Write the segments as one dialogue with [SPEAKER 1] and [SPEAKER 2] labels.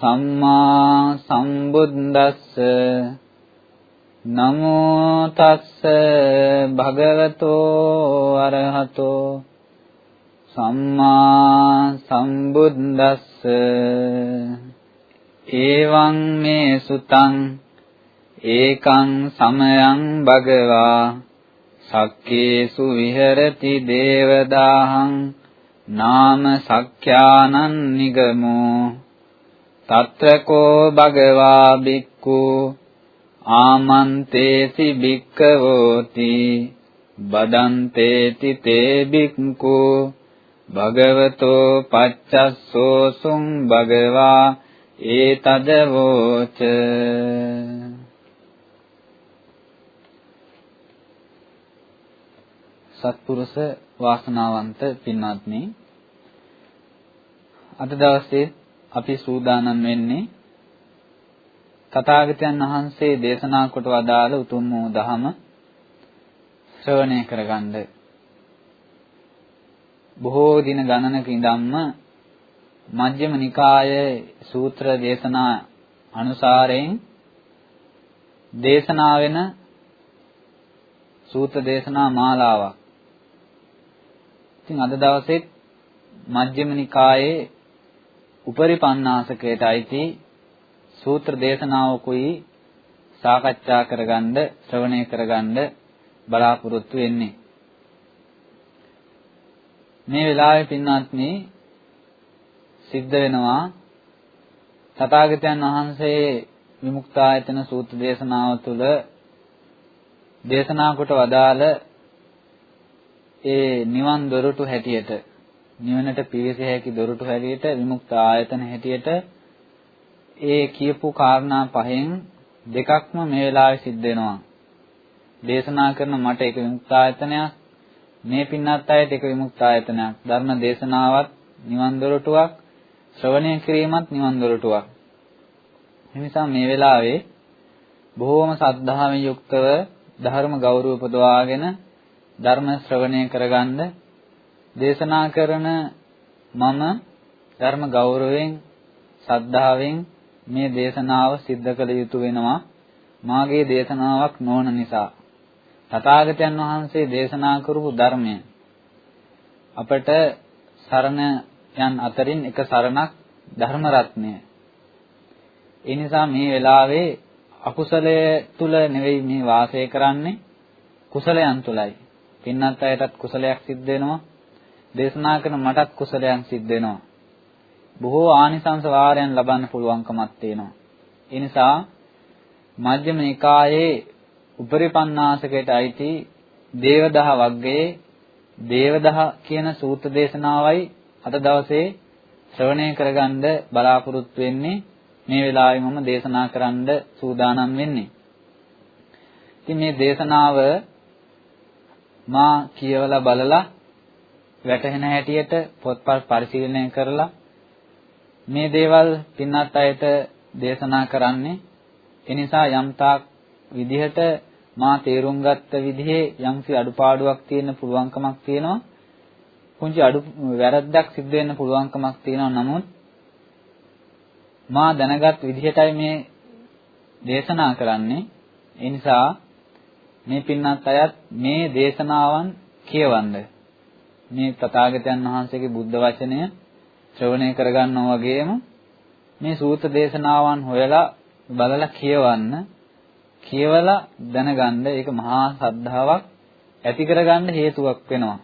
[SPEAKER 1] සම්මා සම්බුද්දස්ස නමෝ තස්ස භගවතෝ අරහතෝ සම්මා සම්බුද්දස්ස ඒවං මේ සුතං ඒකං සමයං භගවා සක්කේසු විහෙරති දේවදාහං නාම සක්ඛානං නිගමෝ తත්‍රකෝ භගවා බික්ඛු ආමන්තේසි බික්ඛවෝති බදන්තේති තේ බික්ඛු භගවතෝ පච්චස්සෝසුං භගවා ඒතදවෝච සත්පුරුෂ වාසනාවන්ත පින්වත්නි අද දවසේ අපි සූදානම් වෙන්නේ තථාගතයන් වහන්සේ දේශනා කොට වදාළ උතුම් වූ ධහම ශ්‍රවණය කරගන්න. බොහෝ දින ගණනක ඉඳන්ම මජ්ක්‍ධිම නිකායේ සූත්‍ර දේශනා අනුසාරයෙන් දේශනා වෙන සූත්‍ර දේශනා මාලාවක්. ඉතින් අද දවසේ මජ්ක්‍ධිම නිකායේ උපරිපන්නාසකයට අයිති සූත්‍ර දේශනාවකුයි සාකච්ඡා කරගන්න ශ්‍රවණය කරගන්න බලාපොරොත්තු වෙන්නේ. මේ වෙලාවේ පින්වත්නි සිද්ධ වෙනවා තථාගතයන් වහන්සේ විමුක්තායතන සූත්‍ර දේශනාව තුළ දේශනා කොට වදාළ ඒ නිවන් දොරටු හැටියට නිවනට පිවිසිය හැකි දොරටු හැටියට විමුක්ත ආයතන හැටියට ඒ කියපු කාරණා පහෙන් දෙකක්ම මේ වෙලාවේ සිද්ධ වෙනවා. දේශනා කරන මට එක විමුක්ත ආයතනයක් මේ පින්නත් අයට එක විමුක්ත ආයතනයක් ධර්ම දේශනාවත් නිවන් දොරටුවක් ශ්‍රවණය කිරීමත් නිවන් දොරටුවක්. එනිසා මේ වෙලාවේ බොහෝම සද්ධාවෙන් යුක්තව ධර්ම ගෞරව උපදවාගෙන ධර්ම ශ්‍රවණය කරගන්න දේශනා කරන මම ධර්ම ගෞරවයෙන් සද්ධාවෙන් මේ දේශනාව සිද්ධ කළ යුතු වෙනවා මාගේ දේශනාවක් නොවන නිසා තථාගතයන් වහන්සේ දේශනා කරපු ධර්මය අපට සරණ යන් අතරින් එක සරණක් ධර්ම රත්නය. ඒ නිසා මේ වෙලාවේ අකුසලයේ තුල නෙවෙයි මේ වාසය කරන්නේ කුසලයන් තුලයි. පින්නත් අයටත් කුසලයක් සිද්ධ වෙනවා. දේශනා කරන මටත් කුසලයන් සිද්ධ වෙනවා. බොහෝ ආනිසංස වාරයන් ලබන්න පුළුවන්කමක් තියෙනවා. ඒ නිසා මජ්ක්‍ධිම නිකායේ උපරිපන්නාසකයට අයිති දේවදහ වග්ගයේ දේවදහ කියන සූත්‍ර දේශනාවයි අද දවසේ ශ්‍රවණය කරගන්න බලාපොරොත්තු වෙන්නේ මේ වෙලාවේ මම දේශනා කරන්න සූදානම් වෙන්නේ. ඉතින් මේ දේශනාව මා කියවලා බලලා වැටහෙන හැටියට පොත්පත් පරිශීලනය කරලා මේ දේවල් පින්වත් අයට දේශනා කරන්නේ. එනිසා යම්තාක් විදිහට මා තේරුම් ගත්ත විදිහේ යම්සි අඩුපාඩුවක් තියෙන පුළුවන්කමක් තියෙනවා. පුංචි අඩු වැරද්දක් සිද්ධ වෙන්න පුළුවන්කමක් තියෙනවා. නමුත් මා දැනගත් විදිහටයි මේ දේශනා කරන්නේ. ඒ නිසා මේ පින්වත් අයත් මේ දේශනාවන් කියවන්නේ මේ තථාගතයන් වහන්සේගේ බුද්ධ වචනය ශ්‍රවණය කරගන්නවා වගේම මේ සූත්‍ර දේශනාවන් හොයලා බලලා කියවන්න කියවලා දැනගන්න ඒක මහා ශ්‍රද්ධාවක් ඇති කරගන්න හේතුවක් වෙනවා.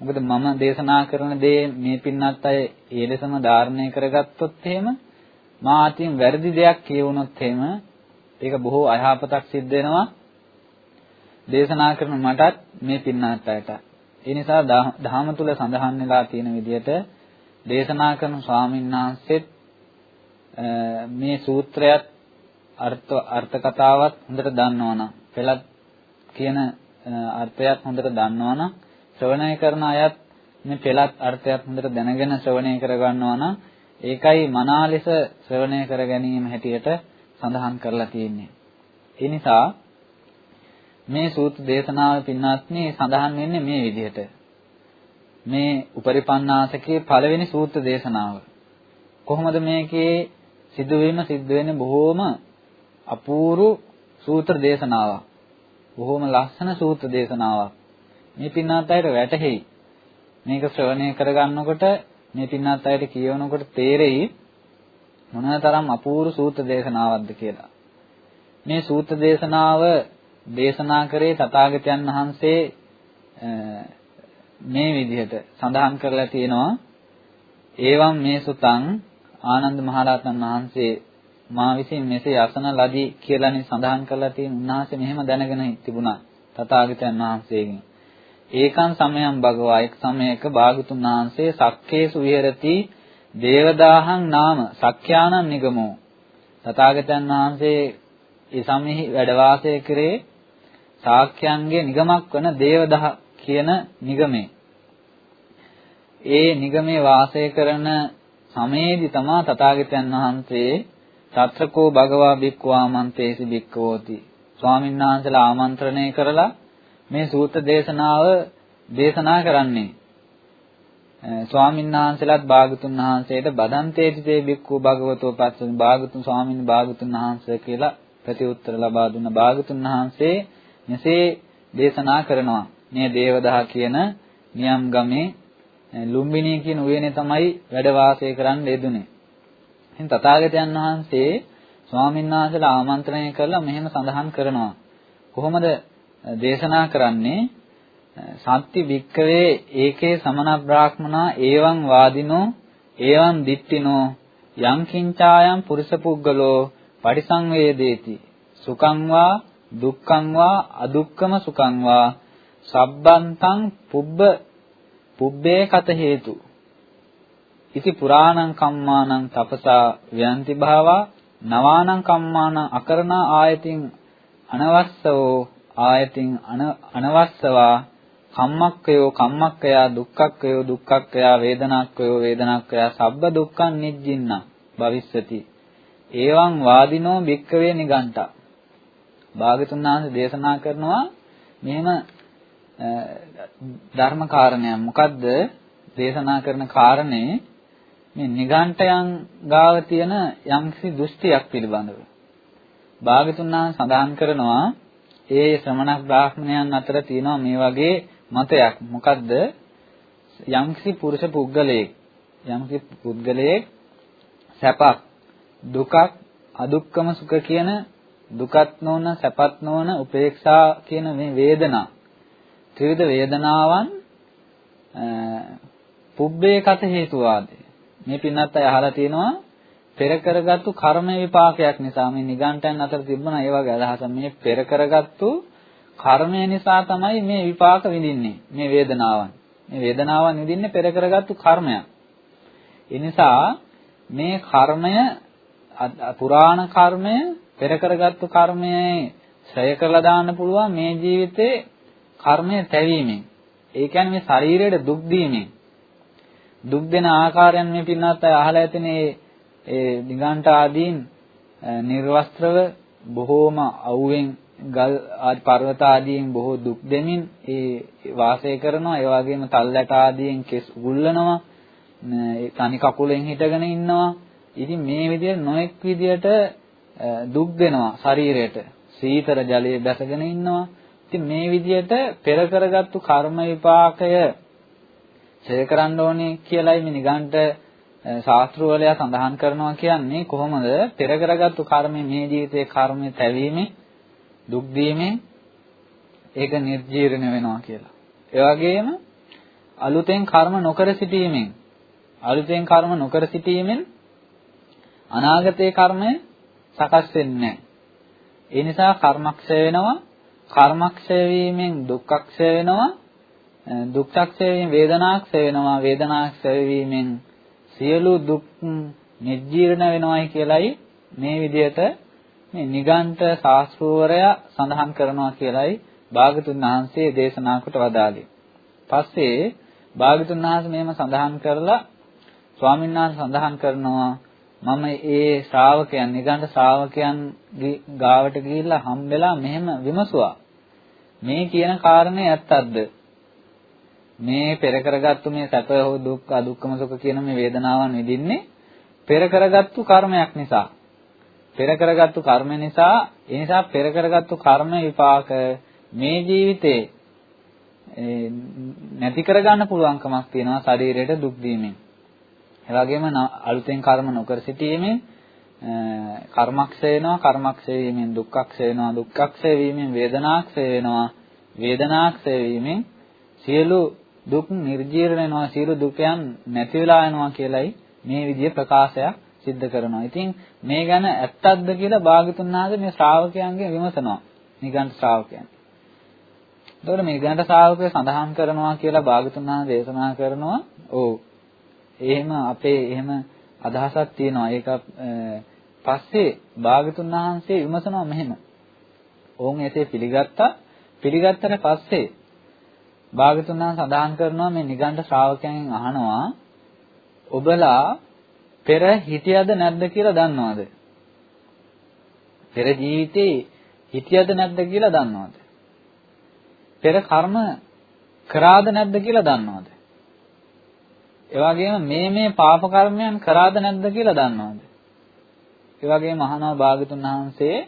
[SPEAKER 1] මොකද මම දේශනා කරන දේ මේ පින්නත් අය ඒ ලෙසම ධාරණය කරගත්තොත් එහෙම මා අතින් වැරදි දෙයක් කියවුනොත් එහෙම ඒක බොහෝ අයහපතක් සිද්ධ වෙනවා දේශනා කරන මටත් මේ පින්නත් අයට. ඒ නිසා දහම තුල සඳහන් වෙලා තියෙන විදිහට දේශනා කරන ස්වාමීන් වහන්සේත් මේ සූත්‍රයත් අර්ථ අර්ථ කතාවත් හොඳට දන්නවනම් පෙළත් කියන අර්ථයත් හොඳට දන්නවනම් ශ්‍රවණය කරන අයත් මේ පෙළත් අර්ථයත් හොඳට දැනගෙන ශ්‍රවණය කරගන්නවා නම් ඒකයි මනා ලෙස ශ්‍රවණය කර ගැනීම හැටියට සඳහන් කරලා තියෙන්නේ. ඒ නිසා මේ සූත්‍ර දේශනාව පින්වත්නි සඳහන් වෙන්නේ මේ විදිහට. මේ උපරිපන්නාසකේ පළවෙනි සූත්‍ර දේශනාව. කොහොමද මේකේ සිදුවීම සිද්ධ වෙන්නේ බොහෝම අපූර්ව සූත්‍ර දේශනාවක්. බොහෝම ලස්සන සූත්‍ර දේශනාවක්. මේ පින්නාත් අයට වැටහෙයි. මේක ශ්‍රවණය කරගන්නකොට මේ පින්නාත් අයට කියවනකොට තේරෙයි මොනතරම් අපූර්ව සූත්‍ර දේශනාවක්ද කියලා. මේ සූත්‍ර දේශනාව දේශනා කරේ තථාගතයන් වහන්සේ මේ විදිහට සඳහන් කරලා තියෙනවා. ඒවම් මේ සුතං ආනන්ද මහරහතන් වහන්සේ මා විසින් මෙසේ අසන ලදී කියලානේ සඳහන් කරලා තියෙන උන්වහන්සේ මෙහෙම දැනගෙන තිබුණා තථාගතයන් වහන්සේගෙන්. ඒකන් සමයන් භගවා එක් සමයක භාගතුන් වහන්සේ සක්කේසු විහෙරති දේවදාහං නාම සක්ඛ්‍යානං නිගමෝ. තථාගතයන් වහන්සේ ඒ සමෙහි වැඩ වාසය කරේ සාක්‍යයන්ගේ නිගමක් වන දේවදහ කියන නිගමේ. ඒ නිගමේ වාසය කරන සමයේදී තමා තථාගතයන් වහන්සේ తත්‍රකෝ භගවා බික්ඛු ආමන්තේසි බික්ඛවෝති ස්වාමීන් වහන්සේලා ආමන්ත්‍රණය කරලා මේ සූත්‍ර දේශනාව දේශනා කරන්නේ ස්වාමීන් වහන්සේලාත් භාගතුන් වහන්සේට බදන්තේති තේ බික්ඛු භගවතෝ පස්සෙන් භාගතුන් ස්වාමීන් භාගතුන් වහන්සේ කියලා ප්‍රතිඋත්තර ලබා දුන්න භාගතුන් වහන්සේ මෙසේ දේශනා කරනවා මේ දේවදහ කියන නියම් ගමේ ලුම්බිනී කියන උයනේ තමයි වැඩ වාසය කරන්න යෙදුනේ. ඉතින් තථාගතයන් වහන්සේ ස්වාමීන් වහන්සේලා ආමන්ත්‍රණය කරලා මෙහෙම සඳහන් කරනවා. කොහොමද දේශනා කරන්නේ? සත්‍ති වික්කවේ ඒකේ සමන බ්‍රාහ්මනා ඒවං වාදිනෝ ඒවං දිට්ඨිනෝ යං කිංචායම් පුරුෂ පුද්ගලෝ පරිසංවේදේති සුඛං වා දුක්ඛං වා අදුක්ඛම සුඛං වා සබ්බන්තං පුබ්බ පුබ්බේ කත හේතු. ඉති පුරාණං කම්මානං තපසා ව්‍යන්ති භාවා නවානං කම්මානං අකරණා ආයතින් අනවස්සවෝ ආයතින් අනවස්සවා කම්මක්කයෝ කම්මක්කයා දුක්ඛක්කයෝ දුක්ඛක්කයා වේදනාක්කයෝ වේදනාක්කයා සබ්බ දුක්ඛං නිජ්ජින්න භවිස්සති. ඒවං වාදිනෝ භික්කවේ නිගණ්ඨා. භාගතුන් වහන්සේ දේශනා කරනවා මෙහෙම ධර්ම කාරණයක්. මොකද්ද? දේශනා කරන කාරණේ මේ නිගණ්ඨයන් ගාව තියෙන යම්කිසි දෘෂ්ටියක් පිළිබඳව. භාගතුන් වහන්සේ සඳහන් කරනවා ඒ ශ්‍රමණ බ්‍රාහ්මණයන් අතර තියෙනවා මේ වගේ මතයක්. මොකද්ද? යම්කිසි පුරුෂ පුද්ගලයෙක් යම්කිසි පුද්ගලයෙක් සැපක් දුකක් අදුක්කම සුඛ කියන දුකත් නොවන සැපත් නොවන උපේක්ෂා කියන මේ වේදනා. ත්‍රිවිධ වේදනාවන් පුබ්බේ කත හේතුවාදී. මේ පින්නත් අය අහලා තියෙනවා පෙර කරගත්තු කර්ම විපාකයක් නිසා මේ නිගණ්ඨයන් අතර තිබුණා ඒ වගේ අදහස. මේ පෙර කරගත්තු කර්මය නිසා තමයි මේ විපාක විඳින්නේ මේ වේදනාවන්. මේ වේදනාවන් විඳින්නේ පෙර කරගත්තු කර්මයක්. ඒ නිසා මේ කර්මය පුරාණ කර්මය පෙර කරගත්තු කර්මයේ ශ්‍රය කරලා දාන්න පුළුවන් මේ ජීවිතේ කර්මය තැවීමෙන්. ඒ කියන්නේ මේ ශරීරයට දුක් දීමෙන්. දුක් දෙන ආකාරයන් මේ පින්නත් අය අහලා ඇතිනේ ඒ නිගණ්ඨ ආදීන් නිර්වස්ත්‍රව බොහෝම අවුවෙන් ගල් ආදි පර්වත ආදීන් බොහෝ දුක් දෙමින් ඒ වාසය කරනවා ඒ වගේම තල්ලට ආදීන් කෙස් උගුල්ලනවා තනි කකුලෙන් හිටගෙන ඉන්නවා ඉතින් මේ විදිහට නොඑක් විදිහට දුක් දෙනවා ශරීරයට. සීතල ජලයේ බැසගෙන ඉන්නවා. ඉතින් මේ විදිහට පෙර කරගත්තු කර්ම විපාකය ඡය කරන්න ඕනේ කියලායි මේ නිගණ්ඨ ශාස්ත්‍රවලයා සඳහන් කරනවා කියන්නේ කොහොමද පෙර කරගත්තු කර්මය මේ ජීවිතයේ කර්මය තැවීමෙන් දුක් දීමෙන් ඒක නිර්ජීර්ණ වෙනවා කියලා. ඒ වගේම අලුතෙන් කර්ම නොකර සිටීමෙන් අලුතෙන් කර්ම නොකර සිටීමෙන් අනාගතයේ කර්මය සකස් වෙන්නේ නැහැ. ඒ නිසා කර්මක්ෂය වෙනවා. කර්මක්ෂය වීමෙන් දුක්ඛක්ෂය වෙනවා. දුක්ඛක්ෂය වීමෙන් වේදනාක්ෂය වෙනවා. වේදනාක්ෂය වීමෙන් සියලු දුක් නිජීර්ණ වෙනවයි කියලයි මේ විදිහට මේ නිගණ්ඨ ශාස්ත්‍රවරයා සඳහන් කරනවා කියලයි භාගතුන් වහන්සේ දේශනා කොට වදාළේ. පස්සේ භාගතුන් වහන්සේ මේව සඳහන් කරලා ස්වාමීන් වහන්සේ සඳහන් කරනවා මම ඒ ශ්‍රාවකයන් නිගණ්ඨ ශ්‍රාවකයන් ගාවට ගිහිල්ලා හම්බෙලා මෙහෙම විමසුවා. මේ කියන කාරණේ ඇත්තක්ද? මේ පෙර කරගත්තු මේ සැප හෝ දුක් අදුක්කම සුඛ කියන මේ වේදනාවන් විඳින්නේ පෙර කරගත්තු කර්මයක් නිසා. පෙර කරගත්තු කර්ම නිසා ඒ නිසා පෙර කරගත්තු කර්ම විපාක මේ ජීවිතේ නැති කරගන්න පුළුවන්කමක් තියෙනවා ශරීරයට දුක් දීමෙන්. ඒ වගේම අලුතෙන් කර්ම නොකර සිටීමෙන් කර්මක්ෂය වෙනවා කර්මක්ෂය වීමෙන් දුක්ඛක්ෂය වෙනවා දුක්ඛක්ෂය වීමෙන් වේදනාක්ෂය වෙනවා වේදනාක්ෂය වීමෙන් සියලු දුක් නිර්ජීර්ණ වෙනවා සියලු දුකයන් නැති වෙලා යනවා කියලයි මේ විදිය ප්‍රකාශයක් සිද්ධ කරනවා. ඉතින් මේ ගැන ඇත්තක්ද කියලා භාගතුන් වහන්සේ මේ ශ්‍රාවකයන්ගෙන් විමසනවා. නිගණ්ඨ ශ්‍රාවකයන්. එතකොට මේ නිගණ්ඨ ශ්‍රාවකය සඳහන් කරනවා කියලා භාගතුන් වහන්සේ දේශනා කරනවා. ඔව්. එහෙම අපේ එහෙම අදහසක් තියෙනවා. ඒක පස්සේ භාගතුන් වහන්සේ විමසනවා මෙහෙම. ඕන් එසේ පිළිගත්තා. පිළිගත්තට පස්සේ භාගතුන් වහන්සේ සඳහන් කරනවා මේ නිගණ්ඨ ශ්‍රාවකයන්ගෙන් අහනවා ඔබලා පෙර හිටියද නැද්ද කියලා දන්නවද? පෙර ජීවිතේ හිටියද නැද්ද කියලා දන්නවද? පෙර කර්ම කරාද නැද්ද කියලා දන්නවද? ඒ වගේම මේ මේ පාප කර්මයන් කරාද නැද්ද කියලා දන්නවද? ඒ වගේම අහනවා භාගතුන් වහන්සේ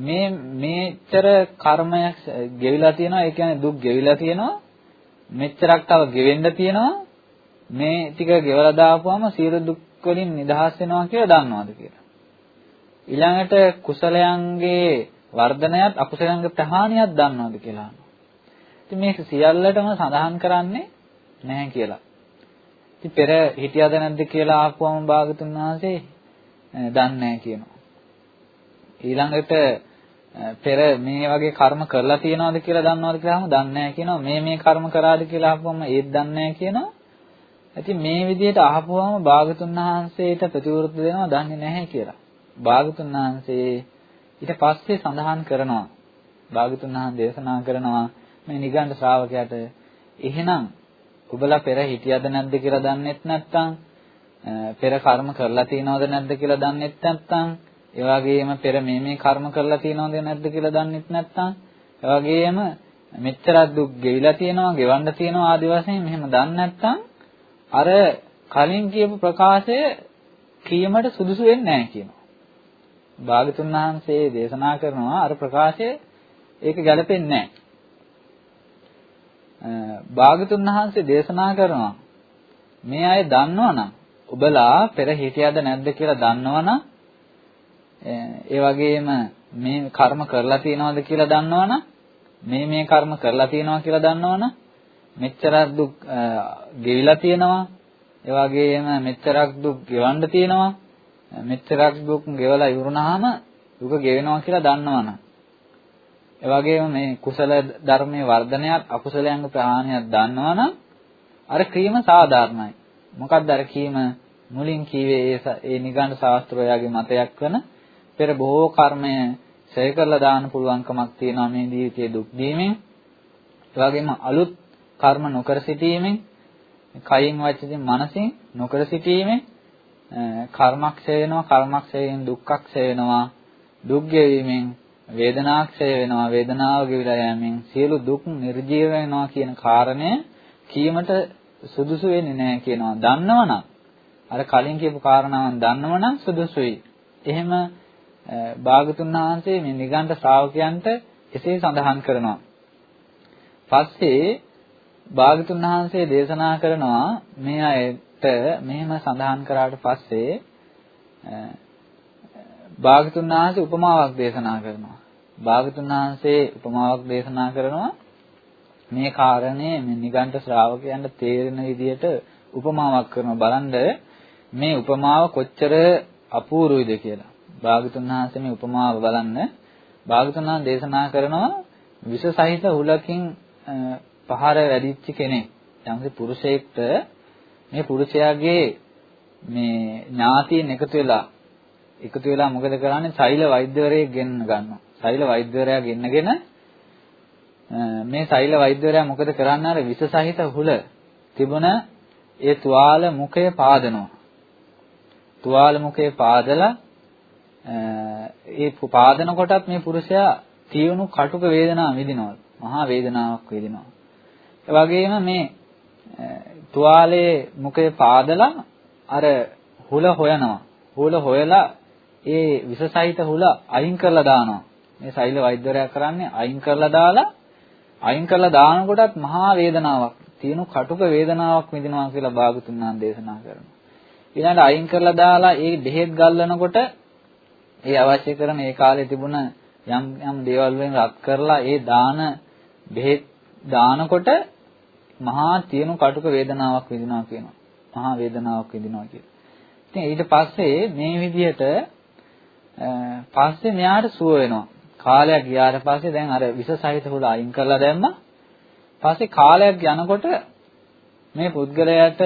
[SPEAKER 1] මේ මේතර කර්මයක් ගෙවිලා තියෙනවා. ඒ කියන්නේ දුක් ගෙවිලා තියෙනවා. මෙච්චරක් තව ගෙවෙන්න තියෙනවා. මේ ටික ගෙවලා දාපුවම සියලු දුක් වලින් නිදහස් වෙනවා කියලා දන්නවද කියලා? ඊළඟට කුසලයන්ගේ වර්ධනයත් අකුසලයන්ගේ ප්‍රහාණයත් දන්නවද කියලා අහනවා. ඉතින් මේක සියල්ලටම සඳහන් කරන්නේ නැහැ කියලා ඉතින් පෙර හිටියද නැද්ද කියලා ආපුවම භාගතුන් වහන්සේ දන්නේ නැහැ කියනවා ඊළඟට පෙර මේ වගේ කර්ම කරලා තියනවද කියලා දන්නවද කියලාම දන්නේ නැහැ කියනවා. මේ මේ කර්ම කරාද කියලා අහපුවම ඒත් දන්නේ නැහැ කියනවා. ඉතින් මේ විදිහට අහපුවම භාගතුන් වහන්සේට ප්‍රතිවෘත්ති දෙනවා දන්නේ නැහැ කියලා. භාගතුන් වහන්සේ ඊට පස්සේ සඳහන් කරනවා. භාගතුන් වහන්සේ දේශනා කරනවා මේ නිගණ්ඨ ශ්‍රාවකයාට එහෙනම් ඔබලා පෙර හිටියද නැද්ද කියලා දන්නෙත් නැත්නම් පෙර කර්ම කරලා තියනවද නැද්ද කියලා දන්නෙත් නැත්නම් ඒ වගේම පෙර මේ මේ කර්ම කරලා තියෙනවද නැද්ද කියලා දන්නෙත් නැත්නම් ඒ වගේම මෙච්චරක් දුක් ගෙවිලා තියෙනවා, ගෙවන්න තියෙනවා ආදි වශයෙන් මෙහෙම දන්නේ නැත්නම් අර කලින් කියපු ප්‍රකාශය කීමට සුදුසු වෙන්නේ නැහැ කියනවා. භාගතුන් වහන්සේ දේශනා කරනවා අර ප්‍රකාශය ඒක ගැලපෙන්නේ නැහැ. භාගතුන් වහන්සේ දේශනා කරනවා. මේ අය දන්නවනම් ඔබලා පෙර හිටියද නැද්ද කියලා දන්නවනම් ඒ වගේම මේ කර්ම කරලා තියනවද කියලා දන්නවනම් මේ මේ කර්ම කරලා තියනවා කියලා දන්නවනම් මෙච්චරක් දුක් ගෙවිලා තියෙනවා. ඒ වගේම මෙච්චරක් දුක් ගෙවන්න තියෙනවා. මෙච්චරක් දුක් ගෙවලා ඉවරුනහම දුක ගෙවෙනවා කියලා දන්නවනම්. ඒ වගේම මේ කුසල ධර්මයේ වර්ධනයත් අකුසලයන්ගේ ප්‍රහාණයත් දන්නවනම් අර කීම සාධාරණයි. මොකක්ද අර කීම? මුලින් කීවේ ඒ නිගණ්ඨ ශාස්ත්‍රෝයාගේ මතයක් වන පෙර බොහෝ කර්මය ඡය කරලා දාන්න පුළුවන්කමක් තියෙනවා මේ ජීවිතයේ දුක් දීමෙන්. ඒ වගේම අලුත් කර්ම නොකර සිටීමෙන්, කයින් වචිතින් මනසින් නොකර සිටීමෙන් කර්මක්ෂය වෙනවා, කර්මක්ෂයෙන් දුක්ඛක්ෂය වෙනවා, දුක් ගෙවීමෙන් වේදනාක්ෂය වෙනවා, වේදනාව ගෙවිලා යෑමෙන් සියලු දුක් නිර්ජීව වෙනවා කියන කාරණය කීමට සුදුසු වෙන්නේ නැහැ කියනවා. දන්නවනම් අර කලින් කියපු කාරණාවන් දන්නවනම් සුදුසුයි. එහෙම භාගතුන් වහන්සේ මේ නිගණ්ඨ ශ්‍රාවකයන්ට එසේ සඳහන් කරනවා. පස්සේ භාගතුන් වහන්සේ දේශනා කරනවා මේ අය මෙහෙම සඳහන් කරාට පස්සේ භාගතුන් වහන්සේ උපමාවක් දේශනා කරනවා. භාගතුන් වහන්සේ උපමාවක් දේශනා කරනවා මේ කාරණේ මේ නිගණ්ඨ ශ්‍රාවකයන්ට තේරෙන විදිහට උපමාවක් කරනවා බලන්න මේ උපමාව කොච්චර අපූර්වයිද කියලා. භාගතුන් වහන්සේ මේ උපමාව බලන්න භාගතුන් වහන්සේ දේශනා කරනවා විෂ සහිත හුලකින් පහර වැඩිච්ච කෙනෙක්. යම්කිසි පුරුෂයෙක්ට මේ පුරුෂයාගේ මේ ඥාතියන් එකතු වෙලා එකතු වෙලා මොකද කරන්නේ? සෛල වෛද්‍යවරයෙක් ගෙන්න ගන්නවා. සෛල වෛද්‍යවරයා ගෙන්නගෙන මේ සෛල වෛද්‍යවරයා මොකද කරන්නේ? අර විෂ සහිත හුල තිබුණ ඒ තුවාල මුඛය පාදනවා. තුවාල මුඛය පාදලා ඒ පාදන කොටත් මේ පුරුෂයා තියුණු කටුක වේදනාව විඳිනවා. මහා වේදනාවක් විඳිනවා. ඒ වගේම මේ තුවාලයේ මුඛය පාදලා අර හුල හොයනවා. හුල හොයලා ඒ විසසහිත හුල අයින් කරලා දානවා. මේ සෛල වෛද්‍යවරයා කරන්නේ අයින් කරලා දාලා අයින් කරලා දානකොටත් මහා වේදනාවක් තියෙන කටුක වේදනාවක් විඳිනවා කියලා භාගතුන් වහන්සේ දේශනා කරනවා. ඊළඟට අයින් කරලා දාලා ඒ බෙහෙත් ගල්වනකොට ඒ අවශ්‍ය කරන ඒ කාලේ තිබුණ යම් යම් දේවල් වලින් රත් කරලා ඒ දාන බෙහෙත් දානකොට මහා තියෙන කටුක වේදනාවක් විඳිනවා කියනවා. මහා වේදනාවක් විඳිනවා කියලා. ඉතින් ඊට පස්සේ මේ විදිහට පස්සේ මෙයාට සුව වෙනවා. කාලයක් ගියාට පස්සේ දැන් අර විස සහිත හුල අයින් කරලා දැම්මා. පස්සේ කාලයක් යනකොට මේ පුද්ගලයාට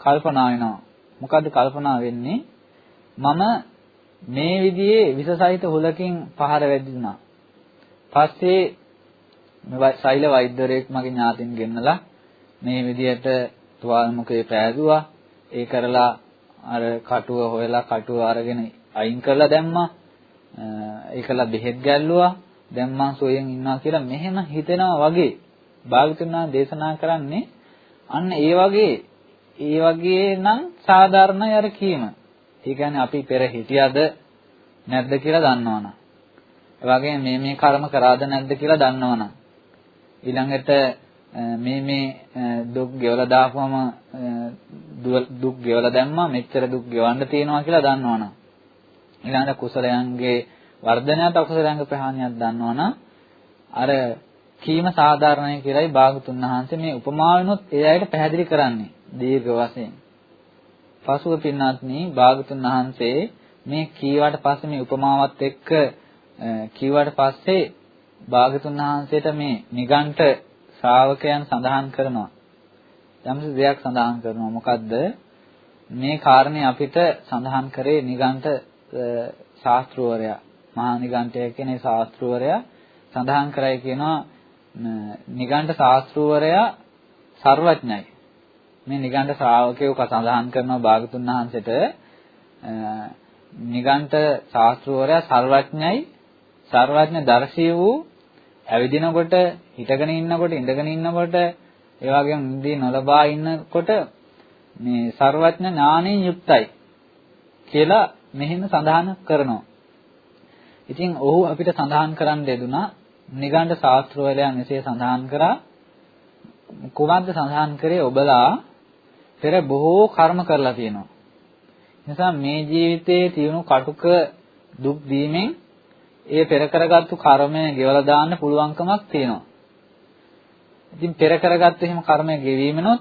[SPEAKER 1] කල්පනා වෙනවා. මොකද්ද කල්පනා වෙන්නේ? මම මේ විදිහේ විසසහිත හුලකින් පහර වැදුනා. පස්සේ සෛල වෛද්‍යවරයෙක් මගේ ඥාතින් ගෙන්නලා මේ විදිහට තුවාල මුඛේ පෑදුවා. ඒ කරලා අර කටුව හොයලා කටුව අරගෙන අයින් කරලා දැම්මා. ඒකලා බෙහෙත් ගැල්ලුවා. දැන් මං සොයෙන් ඉන්නවා කියලා මෙහෙම හිතෙනවා වගේ භාගතුනා දේශනා කරන්නේ අන්න ඒ වගේ ඒ වගේ නම් සාධාරණයි අර කීම. ඒ කියන්නේ අපි පෙර හිටියද නැද්ද කියලා දන්නවනම්. ඒ වගේම මේ මේ කර්ම කරාද නැද්ද කියලා දන්නවනම්. ඊළඟට මේ මේ දුක් ගෙවලා දාපුවම දුක් ගෙවලා දැම්මා මෙච්චර දුක් ගෙවන්න තියෙනවා කියලා දන්නවනම්. ඊළඟට කුසලයන්ගේ වර්ධනයත් අකුසලයන්ගේ ප්‍රහාණයත් දන්නවනම් අර කීම සාධාරණයි කියලායි භාගතුන් වහන්සේ මේ උපමාවෙනොත් ඒ අයට පැහැදිලි කරන්නේ දීර්ඝ වශයෙන්. පසුව පින්වත්නි භාගතුන් වහන්සේ මේ කීවට පස්සේ මේ උපමාවත් එක්ක කීවට පස්සේ භාගතුන් වහන්සේට මේ නිගණ්ඨ ශ්‍රාවකයන් සඳහන් කරනවා. යම්කිසි දෙයක් සඳහන් කරනවා. මොකද්ද? මේ කාරණේ අපිට සඳහන් කරේ නිගණ්ඨ ශාස්ත්‍රවරයා මහා නිගණ්ඨය කියන ශාස්ත්‍රවරයා සඳහන් කරයි කියනවා නිගණ්ඨ ශාස්ත්‍රවරයා ਸਰවඥයි. මේ නිගණ්ඨ ශ්‍රාවකයෝ සඳහන් කරනවා භාගතුන් වහන්සේට නිගණ්ඨ ශාස්ත්‍රවරයා ਸਰවඥයි ਸਰවඥ දර්ශී වූ ඇවිදිනකොට හිටගෙන ඉන්නකොට ඉඳගෙන ඉන්නකොට ඒ වගේම නිදී නොලබා ඉන්නකොට මේ ਸਰවඥ ඥාණයෙන් යුක්තයි කියලා මෙහෙම සඳහන් කරනවා. ඉතින් ඔහු අපිට සඳහන් කරන්න දෙදුනා නිගණ්ඨ ශාස්ත්‍රවලයන් මෙසේ සඳහන් කරා කුමක්ද සඳහන් කරේ ඔබලා පෙර බොහෝ කර්ම කරලා තියෙනවා. නිසා මේ ජීවිතයේ තියුණු කටුක දුක් දීමෙන් ඒ පෙර කරගත්තු කර්මය ගෙවලා දාන්න පුළුවන්කමක් තියෙනවා. ඉතින් පෙර කරගත්තු එහෙම කර්මය ගෙවීමනොත්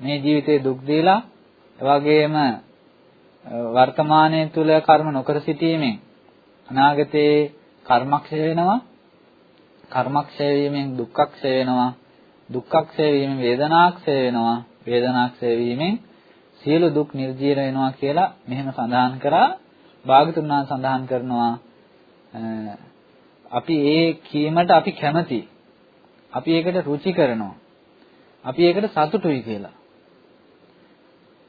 [SPEAKER 1] මේ ජීවිතේ දුක් දීලා එවැගේම වර්තමානයේ තුල කර්ම නොකර සිටීමෙන් අනාගතයේ කර්මක්ෂය වෙනවා කර්මක්ෂය වීමෙන් දුක්ඛක්ෂය වෙනවා දුක්ඛක්ෂය වීමෙන් වේදනාක්ෂය වෙනවා වේදනාක්ෂය වීමෙන් සියලු දුක් නිර්ජීව වෙනවා කියලා මෙහෙම සඳහන් කරා භාගතුන් සඳහන් කරනවා අපි ඒ කීමට අපි කැමති අපි ඒකට රුචි කරනවා අපි ඒකට සතුටුයි කියලා.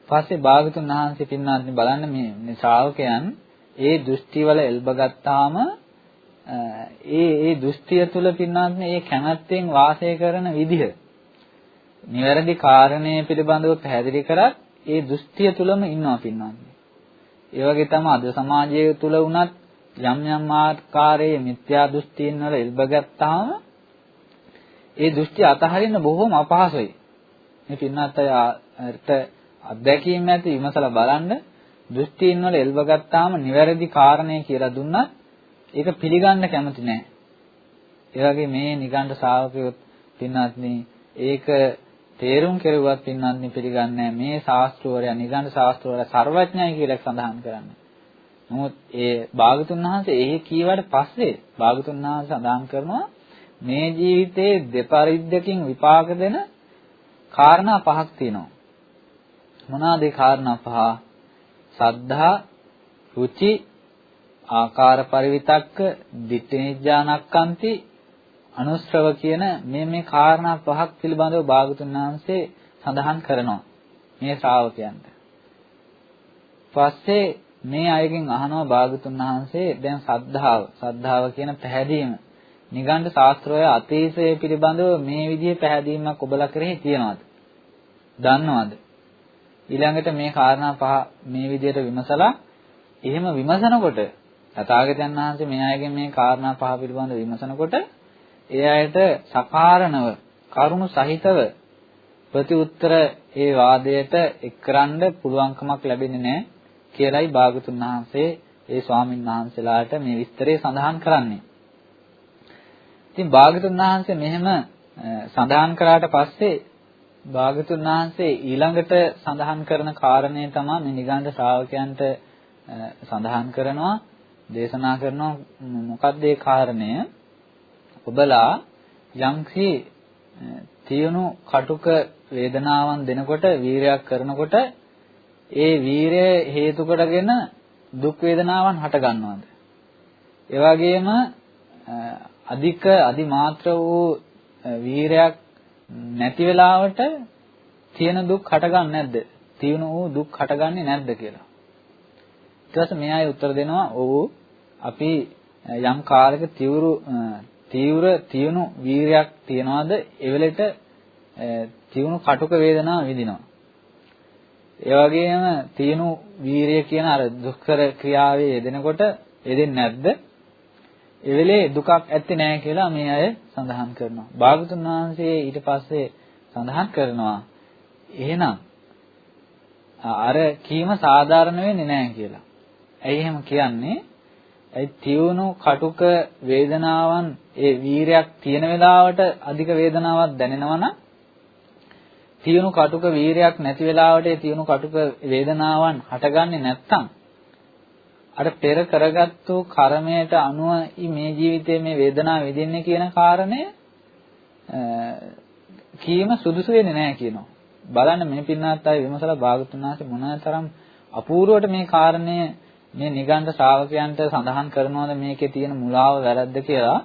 [SPEAKER 1] පස්සේ භාගතුන් වහන්සේ පින්නාත්නි බලන්න මේ ශ්‍රාවකයන් ඒ දෘෂ්ටිවල එල්බගත්තාම ඒ ඒ දෘෂ්ටිය තුල පින්නාත්නි ඒ කැමැත්තෙන් වාසය කරන විදිහ නිවැරදි කාරණේ පිළිබඳව පැහැදිලි කරත් ඒ දෘෂ්ටිය තුලම ඉන්නවා පින්නාත්නි. ඒ වගේ තමයි අද සමාජය තුල වුණත් යම් යම් ආකාරයේ මිත්‍යා දෘෂ්ටීන් වල එල්බගත්තාම ඒ දෘෂ්ටි අතහරින්න බොහොම අපහසුයි. මේ පින්නත් අයට අත්දැකීම් ඇති විමසලා බලන්න දෘෂ්ටීන් වල එල්ව ගත්තාම නිවැරදි කාරණේ කියලා දුන්නත් ඒක පිළිගන්න කැමති නැහැ. ඒ වගේ මේ නිගණ්ඨ ශ්‍රාවකයොත් පින්වත්නි ඒක තේරුම් කෙරුවත් පින්වත්නි පිළිගන්නේ මේ ශාස්ත්‍රවරයා නිගණ්ඨ ශාස්ත්‍රවරයා සර්වඥයි කියලා සඳහන් කරන්නේ. නමුත් ඒ භාගතුන් වහන්සේ එහි කීවට පස්සේ භාගතුන් වහන්සේ සඳහන් කරනවා මේ ජීවිතේ දෙපරිද්දකින් විපාක දෙන කාරණා පහක් තියෙනවා. මොනවාද ඒ කාරණා පහ? සද්ධා, රුචි, ආකාර පරිවිතක්ක, ditthi nijjanaක්කන්ති, අනුශ්‍රව කියන මේ මේ කාරණා පහක් පිළිබඳව භාගතුන් වහන්සේ සඳහන් කරනවා. මේ ශ්‍රාවකයන්ට. පස්සේ මේ අයගෙන් අහනවා භාගතුන් වහන්සේ දැන් සද්ධාව සද්ධාව කියන පැහැදීම නිගණ්ඨ ශාස්ත්‍රය අතීතය පිළිබඳව මේ විදිහේ පැහැදීමක් ඔබලා කරේ තියනවාද දන්නවද ඊළඟට මේ කාරණා පහ මේ විදිහට විමසලා එහෙම විමසනකොට තථාගතයන් වහන්සේ මේ අයගෙන් මේ කාරණා පහ පිළිබඳව විමසනකොට ඒ අයට සකාරණව කරුණු සහිතව ප්‍රතිඋත්තර ඒ වාදයට එක්කරන්න පුළුවන්කමක් ලැබෙන්නේ නැහැ කියලයි භාගතුන් වහන්සේ ඒ ස්වාමින් වහන්සේලාට මේ විස්තරය සඳහන් කරන්නේ. ඉතින් භාගතුන් වහන්සේ මෙහෙම සඳහන් කරාට පස්සේ භාගතුන් වහන්සේ ඊළඟට සඳහන් කරන කාරණය තමයි මේ නිගණ්ඨ ශ්‍රාවකයන්ට සඳහන් කරනවා දේශනා කරනවා මොකක්ද ඒ කාරණය ඔබලා යම්කි තියුණු කටුක වේදනාවන් දෙනකොට වීරයක් කරනකොට ඒ වීරය හේතු කොටගෙන දුක් වේදනාවන් හට ගන්නවාද? ඒ වගේම අධික අදිමාත්‍ර වූ වීරයක් නැති වෙලාවට තියෙන දුක් හටගන්නේ නැද්ද? තියුණු වූ දුක් හටගන්නේ නැද්ද කියලා. ඊට පස්සේ මේ අය උත්තර දෙනවා ඔව් අපි යම් කාලයක තීව්‍ර තීව්‍ර තියුණු වීරයක් තියනවාද ඒ වෙලෙට තියුණු කටුක වේදනාව විඳිනවා. ඒ වගේම තියුණු වීරිය කියන අර දුක්කර ක්‍රියාවේ යෙදෙනකොට යෙදෙන්නේ නැද්ද? ඒ වෙලේ දුකක් ඇත්තේ නැහැ කියලා මේ අය සඳහන් කරනවා. භාගතුන් වහන්සේ ඊට පස්සේ සඳහන් කරනවා එහෙනම් අර කීම සාධාරණ වෙන්නේ නැහැ කියලා. ඇයි එහෙම කියන්නේ? ඒ තියුණු කටුක වේදනාවන් ඒ වීරයක් තියෙන වෙලාවට අධික වේදනාවක් දැනෙනවා නම් තියුණු කටුක වීරයක් නැති වෙලාවට ඒ තියුණු කටුක වේදනාවන් හටගන්නේ නැත්තම් අර පෙර කරගත්තු කර්මයට අනුව මේ ජීවිතයේ මේ වේදනාව විඳින්නේ කියන කාරණය කීම සුදුසු වෙන්නේ නැහැ කියනවා. බලන්න මේ පින්නාත් අය විමසලා භාගතුනාසේ මොනතරම් අපූර්වට මේ කාරණය මේ නිගණ්ඨ ශ්‍රාවකයන්ට සඳහන් කරනවද මේකේ තියෙන මුලාව වැරද්ද කියලා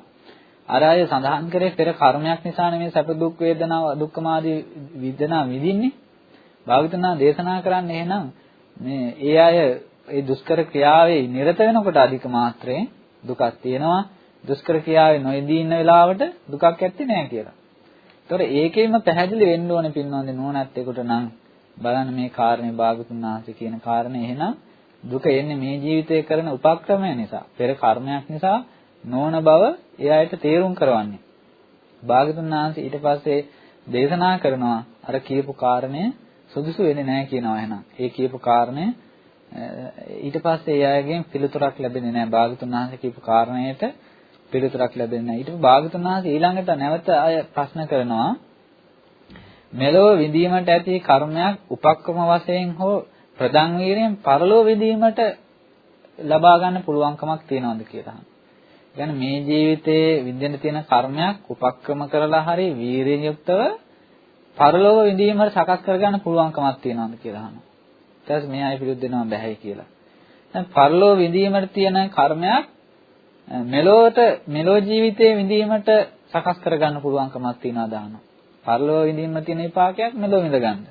[SPEAKER 1] අර අය සඳහන් කරේ පෙර කර්මයක් නිසා නෙමෙයි සැප දුක් වේදනාව දුක්ඛමාදී විදනා විඳින්නේ. භාවිතනා දේශනා කරන්නේ එහෙනම් මේ ඒ අය ඒ දුෂ්කර ක්‍රියාවේ නිරත වෙනකොට අධික මාත්‍රයෙන් දුකක් තියෙනවා. දුෂ්කර ක්‍රියාවේ නොයෙදී ඉන්න වෙලාවට දුකක් ඇත්තේ නැහැ කියලා. ඒතොර ඒකෙම පැහැදිලි වෙන්න ඕනේ පින්වන්දේ නෝනැත්තෙකුට නම් බලන්න මේ කාරණේ භාගතුන් වහන්සේ කියන කාරණේ එහෙනම් දුක එන්නේ මේ ජීවිතයේ කරන උපක්‍රමය නිසා, පෙර කර්මයක් නිසා නොවන බව ඒ අයට තේරුම් කරවන්නේ. භාගතුන් වහන්සේ ඊට පස්සේ දේශනා කරනවා අර කියපු කාරණය සුදුසු වෙන්නේ නැහැ කියනවා එහෙනම්. ඒ කියපු කාරණය ඊට පස්සේ ඒ අයගෙන් පිළිතුරක් ලැබෙන්නේ නැහැ. භාගතුන් වහන්සේ කියපු කාරණයට පිළිතුරක් ලැබෙන්නේ නැහැ. ඊට පස්සේ භාගතුන් වහන්සේ ඊළඟට නැවත අය ප්‍රශ්න කරනවා මෙලොව විඳීමට ඇති කර්මයක් උපක්‍රම වශයෙන් හෝ ප්‍රදන් වීරයෙන් පරලෝ විඳීමට ලබා ගන්න පුළුවන්කමක් තියනවද කියලා. කියන්නේ මේ ජීවිතයේ විඳින්න තියෙන කර්මයක් උපක්‍රම කරලා හරි වීරියෙන් යුක්තව පරලෝක විඳීමකට සකස් කරගන්න පුළුවන්කමක් තියෙනවද කියලා අහනවා. ඊට පස්සේ මේ අය පිළිත් දෙනවා බැහැයි කියලා. දැන් පරලෝක විඳීමට තියෙන කර්මයක් මෙලොවට මෙලෝ ජීවිතයේ විඳීමට සකස් කරගන්න පුළුවන්කමක් තියනවාද අහනවා. පරලෝක විඳීම තියෙන විපාකයක් මෙලෝ විඳ ගන්න.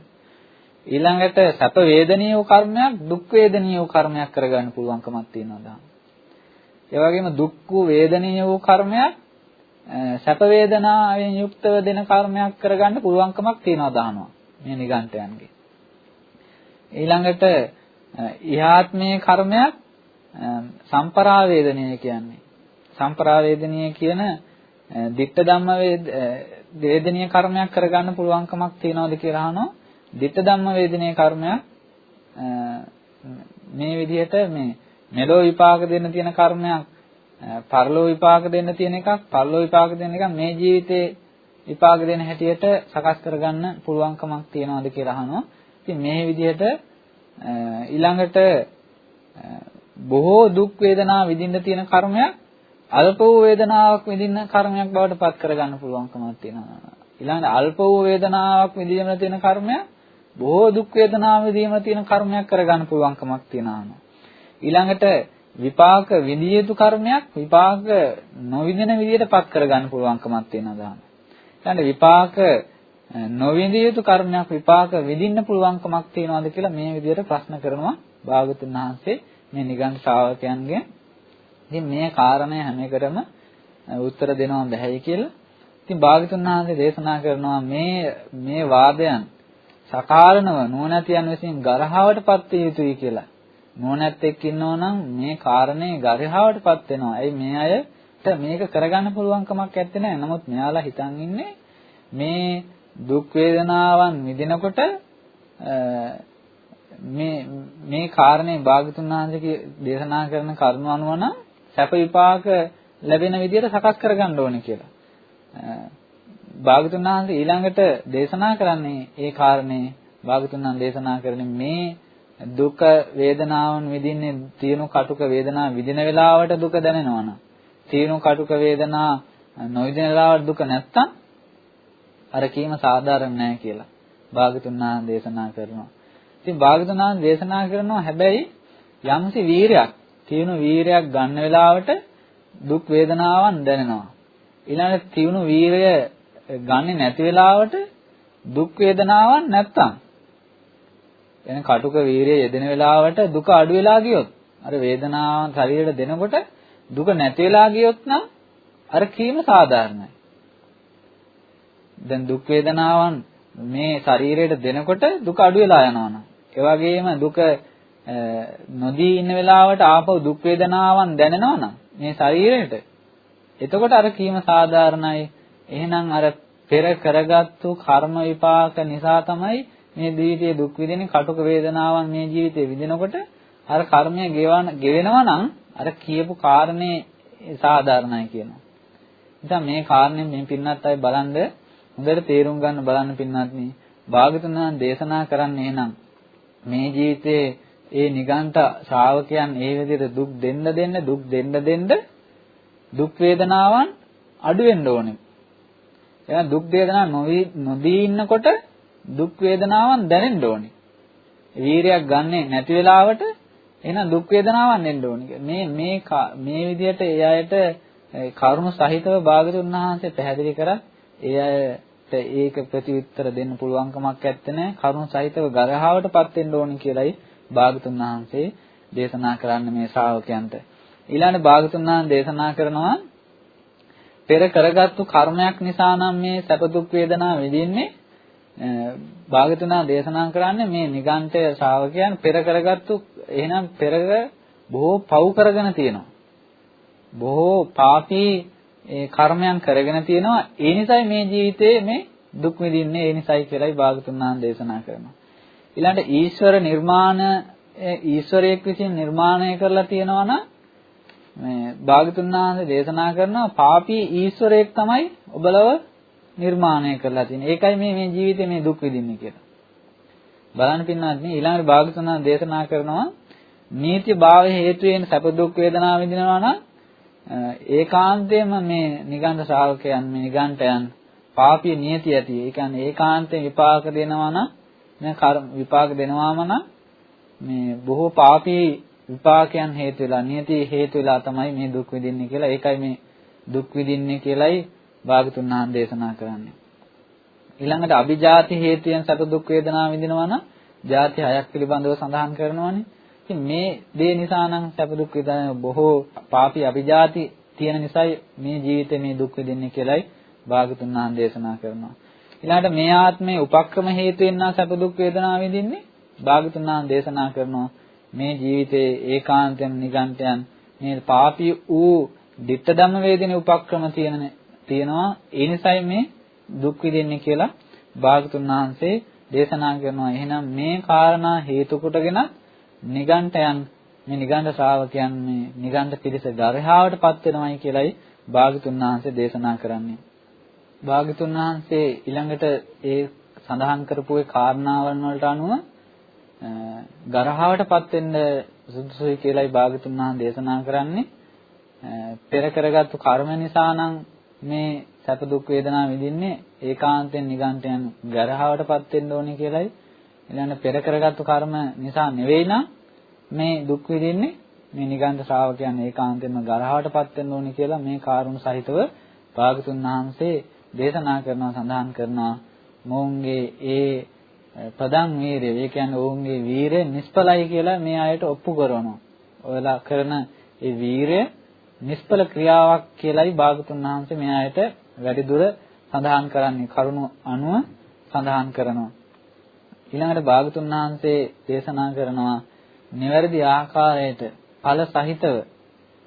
[SPEAKER 1] ඊළඟට සැප වේදනීය වූ කර්මයක් දුක් වේදනීය වූ කර්මයක් කරගන්න පුළුවන්කමක් තියනවාද අහනවා. ඒ වගේම දුක් වූ වේදනීය වූ කර්මයක් සැප වේදනාවෙන් යුක්තව දෙන කර්මයක් කරගන්න පුළුවන්කමක් තියනවා දහනවා මේ නිගණ්ඨයන්ගේ. ඊළඟට ඉහාත්මයේ කර්මයක් සම්පරා වේදනීය කියන්නේ. සම්පරා වේදනීය කියන ditta ධම්ම වේදනීය කර්මයක් කරගන්න පුළුවන්කමක් තියනවාද කියලා අහනවා. ditta ධම්ම වේදිනේ කර්මයක් මේ විදිහට මේ මෙලෝ විපාක දෙන්න තියෙන කර්මයක් පරලෝ විපාක දෙන්න තියෙන එකක් පරලෝ විපාක දෙන්න එකක් මේ ජීවිතේ විපාක දෙන හැටියට සකස් කරගන්න පුළුවන්කමක් තියනවාද කියලා අහනවා. ඉතින් මේ විදිහට ඊළඟට බොහෝ දුක් වේදනා විඳින්න තියෙන කර්මයක් අල්ප වූ වේදනාවක් විඳින්න කර්මයක් බවට පත් කරගන්න පුළුවන්කමක් තියෙනවා. ඊළඟට අල්ප වූ වේදනාවක් විඳින්න තියෙන කර්මයක් බොහෝ දුක් වේදනාව විඳීම තියෙන කර්මයක් කරගන්න පුළුවන්කමක් තියෙනවා. ඊළඟට විපාක විඳිය යුතු කර්මයක් විපාක නොවිඳින විදිහට පත් කරගන්න පුළුවන්කමක් තියෙනවා දාන. ඊළඟට විපාක නොවිඳිය යුතු කර්මයක් විපාක විඳින්න පුළුවන්කමක් තියනවාද කියලා මේ විදිහට ප්‍රශ්න කරනවා භාගතුන් වහන්සේ මේ නිගණ්ඨ ශ්‍රාවකයන්ගෙන්. ඉතින් මේ කාරණය හැම එකටම උත්තර දෙනවා බැහැයි කියලා. ඉතින් භාගතුන් වහන්සේ දේශනා කරනවා මේ මේ වාදයන් සකාරණව නුවණැතියන් විසින් ගරහවටපත් විය යුතුයි කියලා. නුවණැත්තෙක් ඉන්නෝ නම් මේ කාරණේ ගරහවටපත් වෙනවා. ඇයි මේ අයට මේක කරගන්න පුළුවන්කමක් නැත්තේ නෑ. නමුත් මෙයාලා හිතන් ඉන්නේ මේ දුක් වේදනාවන් විඳිනකොට මේ මේ කාරණේ භාගතුන් වහන්සේගේ දේශනා කරන කරුණ අනුව නම් සැප විපාක ලැබෙන විදිහට සකස් කරගන්න ඕනේ කියලා. භාගතුන් වහන්සේ ඊළඟට දේශනා කරන්නේ ඒ කාරණේ භාගතුන් වහන්සේ දේශනා කරන්නේ මේ දුක වේදනාවන් විඳින්නේ තියෙන කටුක වේදනා විඳින වෙලාවට දුක දැනෙනවනම් තියෙන කටුක වේදනා නොවිඳින වෙලාවට දුක නැත්තම් අර කීම සාධාරණ නැහැ කියලා භාගතුන් වහන්සේ දේශනා කරනවා. ඉතින් භාගතුන් වහන්සේ දේශනා කරනවා හැබැයි යම්සි වීරයක් තියෙන වීරයක් ගන්න වෙලාවට දුක් වේදනාවන් දැනෙනවා. ඊළඟට තියුණු වීරය ගන්නෙ නැති වෙලාවට දුක් වේදනාවක් නැත්තම් එන කටුක වීරිය යෙදෙන වෙලාවට දුක අඩු වෙලා ගියොත් අර වේදනාව ශරීරයට දෙනකොට දුක නැති වෙලා ගියොත් නම් අර කීම සාධාරණයි. දැන් දුක් වේදනාවන් මේ ශරීරයට දෙනකොට දුක අඩු වෙලා යනවනම්. ඒ වගේම දුක නොදී ඉන්න වෙලාවට ආපහු දුක් වේදනාවන් දැනෙනවනම් මේ ශරීරයට. එතකොට අර කීම සාධාරණයි. එහෙනම් අර පෙර කරගත්තු කර්ම විපාක නිසා තමයි මේ ජීවිතයේ දුක් විඳින කටුක වේදනාවන් මේ ජීවිතේ විඳිනකොට අර කර්මය ගෙවන ගෙවෙනවා නම් අර කියපු කාරණේ සාධාරණයි කියනවා. ඉතින් මේ කාරණේ මේ පින්නත් අය බලන්ද හොඳට තේරුම් ගන්න බලන්න පින්නත් නේ. භාගතුන් දේශනා කරන්නේ නම් මේ ජීවිතේ ඒ නිගන්ට ශ්‍රාවකයන් ඒ විදිහට දුක් දෙන්න දෙන්න දුක් දෙන්න දෙන්න දුක් වේදනාවන් අඩු වෙන්න ඕනේ. එහෙනම් දුක් වේදනා නොදී ඉන්නකොට දුක් වේදනාවන් දැනෙන්න ඕනේ. වීරයක් ගන්නෙ නැති වෙලාවට එහෙනම් දුක් වේදනාවන් එන්න ඕනේ. මේ මේ මේ විදිහට ඒ අයට කරුණ සහිතව භාගතුන් වහන්සේ පැහැදිලි කරා ඒ අයට ඒක ප්‍රතිඋත්තර දෙන්න පුළුවන්කමක් නැත්තේ කරුණ සහිතව ගරහාවටපත් වෙන්න ඕනේ කියලයි භාගතුන් වහන්සේ දේශනා කරන්න මේ ශ්‍රාවකයන්ට. ඊළඟ භාගතුන් වහන්සේ දේශනා කරනවා පෙර කරගත්තු කර්මයක් නිසා නම් මේ සැප දුක් වේදනා විඳින්නේ භාගතුනා දේශනා කරන්නේ මේ නිගන්ඨය ශ්‍රාවකයන් පෙර කරගත්තු එහෙනම් පෙර බොහෝ පව් කරගෙන තියෙනවා බොහෝ පාපී කර්මයන් කරගෙන තියෙනවා ඒ නිසයි මේ ජීවිතේ මේ දුක් විඳින්නේ ඒ නිසයි කියලායි භාගතුනා දේශනා කරනවා ඊළඟට ඊශ්වර නිර්මාණ ඊශ්වරයෙක් විසින් නිර්මාණය කරලා තියෙනවා නම් මේ භාගතුන් වහන්සේ දේශනා කරනවා පාපී ඊශ්වරයෙක් තමයි ඔබලව නිර්මාණය කරලා තියෙන්නේ. ඒකයි මේ මේ ජීවිතේ මේ දුක් විඳින්නේ කියලා. බලන්න පින්නත් මේ ඊළඟට භාගතුන් වහන්සේ දේශනා කරනවා නීති භාවයේ හේතුයෙන් සැප දුක් වේදනා විඳිනවා නම් ඒකාන්තයෙන්ම මේ නිගණ්ඨ ශ්‍රාවකයන් මේ නිගණ්ඨයන් පාපී නියති ඇති. ඒ කියන්නේ ඒකාන්තයෙන් විපාක දෙනවා නම් මේ විපාක දෙනවාම නම් මේ බොහෝ පාපී විපාකයන් හේතු වෙලා නියති හේතු වෙලා තමයි මේ දුක් විඳින්නේ කියලා. ඒකයි මේ දුක් විඳින්නේ කියලයි භාගතුන් වහන්සේ දේශනා කරන්නේ. ඊළඟට අභිජාති හේතුයෙන් සැප දුක් වේදනා විඳිනවා නම් ජාති හයක් පිළිබඳව සඳහන් කරනවානේ. ඉතින් මේ දේ නිසා නම් සැප දුක් වේදනා බොහෝ පාපී අභිජාති තියෙන නිසායි මේ ජීවිතේ මේ දුක් විඳින්නේ කියලයි භාගතුන් වහන්සේ දේශනා කරනවා. ඊළඟට මේ ආත්මයේ උපක්‍රම හේතුවෙන් නම් සැප දුක් වේදනා විඳින්නේ භාගතුන් වහන්සේ දේශනා කරනවා. මේ ජීවිතයේ ඒකාන්තයෙන් නිගන්ටයන් මේ පාපී වූ ditta ධම්ම වේදිනේ උපක්‍රම තියෙන තියෙනවා. ඒ නිසයි මේ දුක් විඳින්නේ කියලා භාගතුන් වහන්සේ දේශනා කරනවා. එහෙනම් මේ කාරණා හේතු කොටගෙන නිගණ්ඨයන් මේ නිගණ්ඨ ශ්‍රාවකයන් මේ නිගණ්ඨ පිරිස ගරහාවටපත් වෙනවයි කියලයි භාගතුන් වහන්සේ දේශනා කරන්නේ. භාගතුන් වහන්සේ ඊළඟට ඒ සඳහන් කරපු ඒ කාරණාවන් වලට අනුව ගරහාවටපත් වෙන්න සුදුසුයි කියලයි භාගතුන් වහන්සේ දේශනා කරන්නේ. පෙර කරගත්තු කර්ම නිසා නම් මේ සැප දුක් වේදනා විඳින්නේ ඒකාන්තයෙන් නිගන්ඨයන් ගරහාවටපත් වෙන්න ඕනේ කියලයි ඊළඟ පෙර කරගත්තු කර්ම නිසා නෙවෙයි නම් මේ දුක් විඳින්නේ මේ නිගන්ධ ශ්‍රාවකයන් ඒකාන්තයෙන්ම ගරහාවටපත් වෙන්න ඕනේ කියලා මේ කාරුණු සහිතව භාගතුන් වහන්සේ දේශනා කරනවා සඳහන් කරනවා මොවුන්ගේ ඒ ප්‍රදන් වීරය ඒ කියන්නේ ඔවුන්ගේ වීරය නිෂ්ඵලයි කියලා මේ අයට ඔප්පු කරනවා. ඔයාලා කරන ඒ වීරය නිෂ්ඵල ක්‍රියාවක් කියලයි භාගතුන් වහන්සේ මේ අයට වැඩිදුර සඳහන් කරන්නේ කරුණු අනුව සඳහන් කරනවා. ඊළඟට භාගතුන් වහන්සේ දේශනා කරනවා නිවැරදි ආකාරයට ඵල සහිතව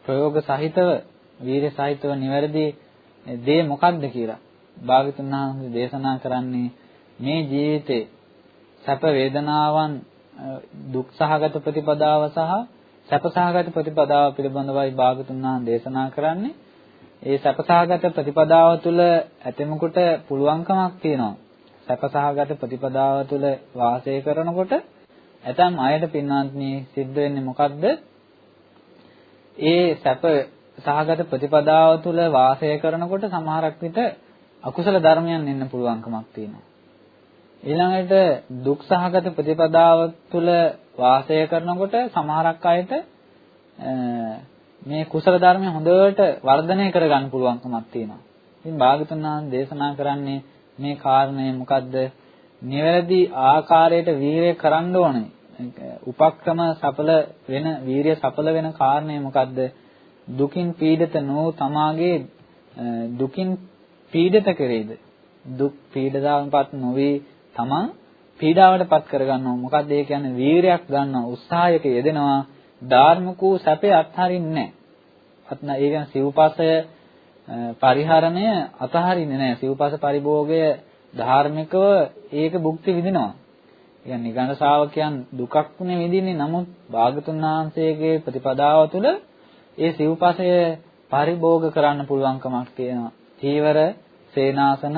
[SPEAKER 1] ප්‍රයෝග සහිතව වීර්ය සහිතව නිවැරදි දේ මොකක්ද කියලා. භාගතුන් වහන්සේ දේශනා කරන්නේ මේ ජීවිතේ සැප වේදනාවන් දුක් සහගත ප්‍රතිපදාව සහ සැප සහගත ප්‍රතිපදාව පිළිබඳවයි භාගතුන් වහන්සේ දේශනා කරන්නේ. ඒ සැප සහගත ප්‍රතිපදාව තුළ ඇතෙමෙකුට පුළුවන්කමක් තියෙනවා. සැප සහගත ප්‍රතිපදාව තුළ වාසය කරනකොට ඇතම් අයට පින්වත්නි සිද්ධ වෙන්නේ මොකද්ද? ඒ සැප සහගත ප්‍රතිපදාව තුළ වාසය කරනකොට සමහරක් විට අකුසල ධර්මයන් එන්න පුළුවන්කමක් තියෙනවා. ඊළඟට දුක් සහගත ප්‍රතිපදාව තුළ වාසය කරනකොට සමහරක් අයට මේ කුසල ධර්මය හොඳට වර්ධනය කරගන්න පුළුවන්කමක් තියෙනවා. ඉතින් භාගතුන් වහන්සේ දේශනා කරන්නේ මේ කාරණය මොකද්ද? නිවැරදි ආකාරයට වීරය කරන්න ඕනේ. උපක්‍රම සඵල වෙන වීරිය සඵල වෙන කාරණය මොකද්ද? දුකින් පීඩිත නො තමාගේ දුකින් පීඩිත කරේද? දුක් පීඩාවන්පත් නොවි තමන් පීඩාවටපත් කරගන්නවා. මොකද්ද ඒ කියන්නේ වීරයක් ගන්නවා, උත්සාහයක යෙදෙනවා, ධාර්මිකෝ සැපේ අත්හරින්නේ නැහැ. අත්න ඒ කියන්නේ සිව්පසය පරිහරණය අතහරින්නේ නැහැ. සිව්පස පරිභෝගය ධාර්මිකව ඒක භුක්ති විඳිනවා. කියන්නේ නිගණ්ඨ ශ්‍රාවකයන් දුකක් නේ විඳින්නේ. නමුත් භාගතුන් වහන්සේගේ ප්‍රතිපදාව තුළ ඒ සිව්පසය පරිභෝග කරන්න පුළුවන්කමක් තියෙනවා. චීවර, සේනාසන,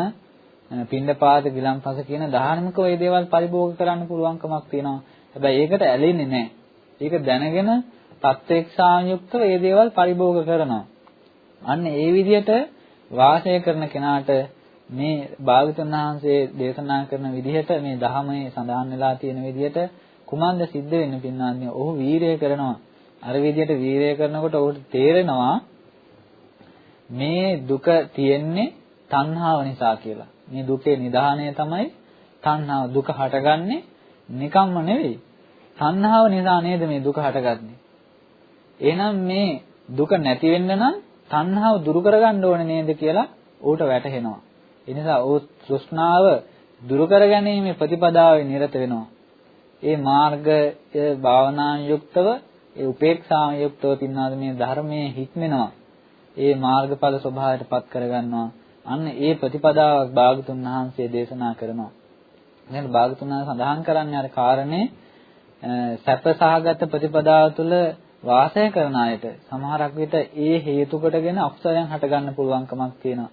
[SPEAKER 1] පින්ඩපාත, ගිලම්පස කියන ධාර්මික ওই දේවල් පරිභෝග කරන්න පුළුවන්කමක් තියෙනවා. හැබැයි ඒකට ඇලෙන්නේ නැහැ. ඒක දැනගෙන තත්ත්වේක්ෂායුක්තව මේ දේවල් පරිභෝග කරනවා. අන්න ඒ විදිහට වාසය කරන කෙනාට මේ භාගතුන් වහන්සේ දේශනා කරන විදිහට මේ ධහමේ සඳහන් වෙලා තියෙන විදිහට කුමන්ද සිද්ධ වෙන්නේ පින්නාන්නේ ඔහු වීරය කරනවා. අර විදිහට වීරය කරනකොට ඔහුට තේරෙනවා මේ දුක තියෙන්නේ තණ්හාව නිසා කියලා. මේ දුකේ නිදාණය තමයි තණ්හාව. දුක හටගන්නේ නිකම්ම නෙවෙයි. තණ්හාව නිසා නේද මේ දුක හටගන්නේ? එහෙනම් මේ දුක නැති වෙන්න නම් තණ්හාව දුරු කරගන්න ඕනේ නේද කියලා ඌට වැටහෙනවා ඒ නිසා ਉਹ තෘෂ්ණාව දුරු කර ගැනීමේ ප්‍රතිපදාවේ නිරත වෙනවා. ඒ මාර්ගය භාවනාන් යුක්තව ඒ උපේක්ෂාන් යුක්තව පින්නාද මේ ධර්මයේ හික්මෙනවා. ඒ මාර්ගඵල ස්වභාවයට පත් කරගන්නවා. අන්න ඒ ප්‍රතිපදාවක් භාගතුන් වහන්සේ දේශනා කරනවා. එහෙනම් භාගතුන් වහන්සේ සඳහන් කරන්නේ අර කාරණේ සැපසහගත ප්‍රතිපදාව තුළ වාසය කරන අයට සමහරක් විට ඒ හේතු කොටගෙන අකුසලයන් හට ගන්න පුළුවන්කමක් තියෙනවා.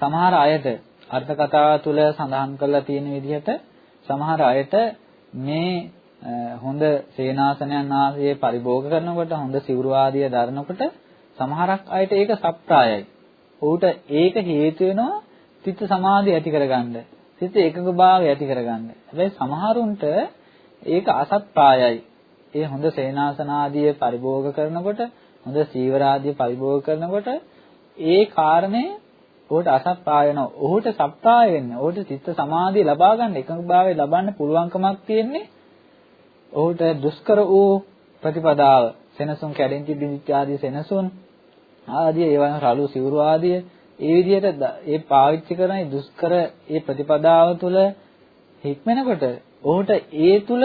[SPEAKER 1] සමහර අයට අර්ථ කතාව තුළ සඳහන් කරලා තියෙන විදිහට සමහර අයට මේ හොඳ සේනාසනයන් ආශ්‍රයේ පරිභෝග කරනකොට හොඳ සිවුරු ආදිය දරනකොට සමහරක් අයට ඒක සප්‍රායයි. ඌට ඒක හේතු වෙනවා චිත්ත සමාධිය ඇති කරගන්න. චිත්ත ඒකකභාවය ඇති කරගන්න. හැබැයි සමහරුන්ට ඒක අසප්‍රායයි. ඒ හොඳ සේනාසන ආදිය පරිභෝග කරනකොට හොඳ සීවර ආදිය පරිභෝග කරනකොට ඒ කාරණේ ඔහුට අසප්පාය වෙනවා. ඔහුට සප්පාය වෙන්න, ඔහුට චිත්ත සමාධිය ලබා ගන්න එකඟභාවය ලබන්න පුළුවන්කමක් තියෙන්නේ. ඔහුට දුෂ්කර වූ ප්‍රතිපදාව, සෙනසුන් කැඩෙන් තිබිච්ච ආදී සෙනසුන් ආදී ඒවන රළු සිවුරු ආදී ඒ විදිහට ඒ පාවිච්චි කරන දුෂ්කර ඒ ප්‍රතිපදාව තුළ හික්මනකොට ඔහුට ඒ තුළ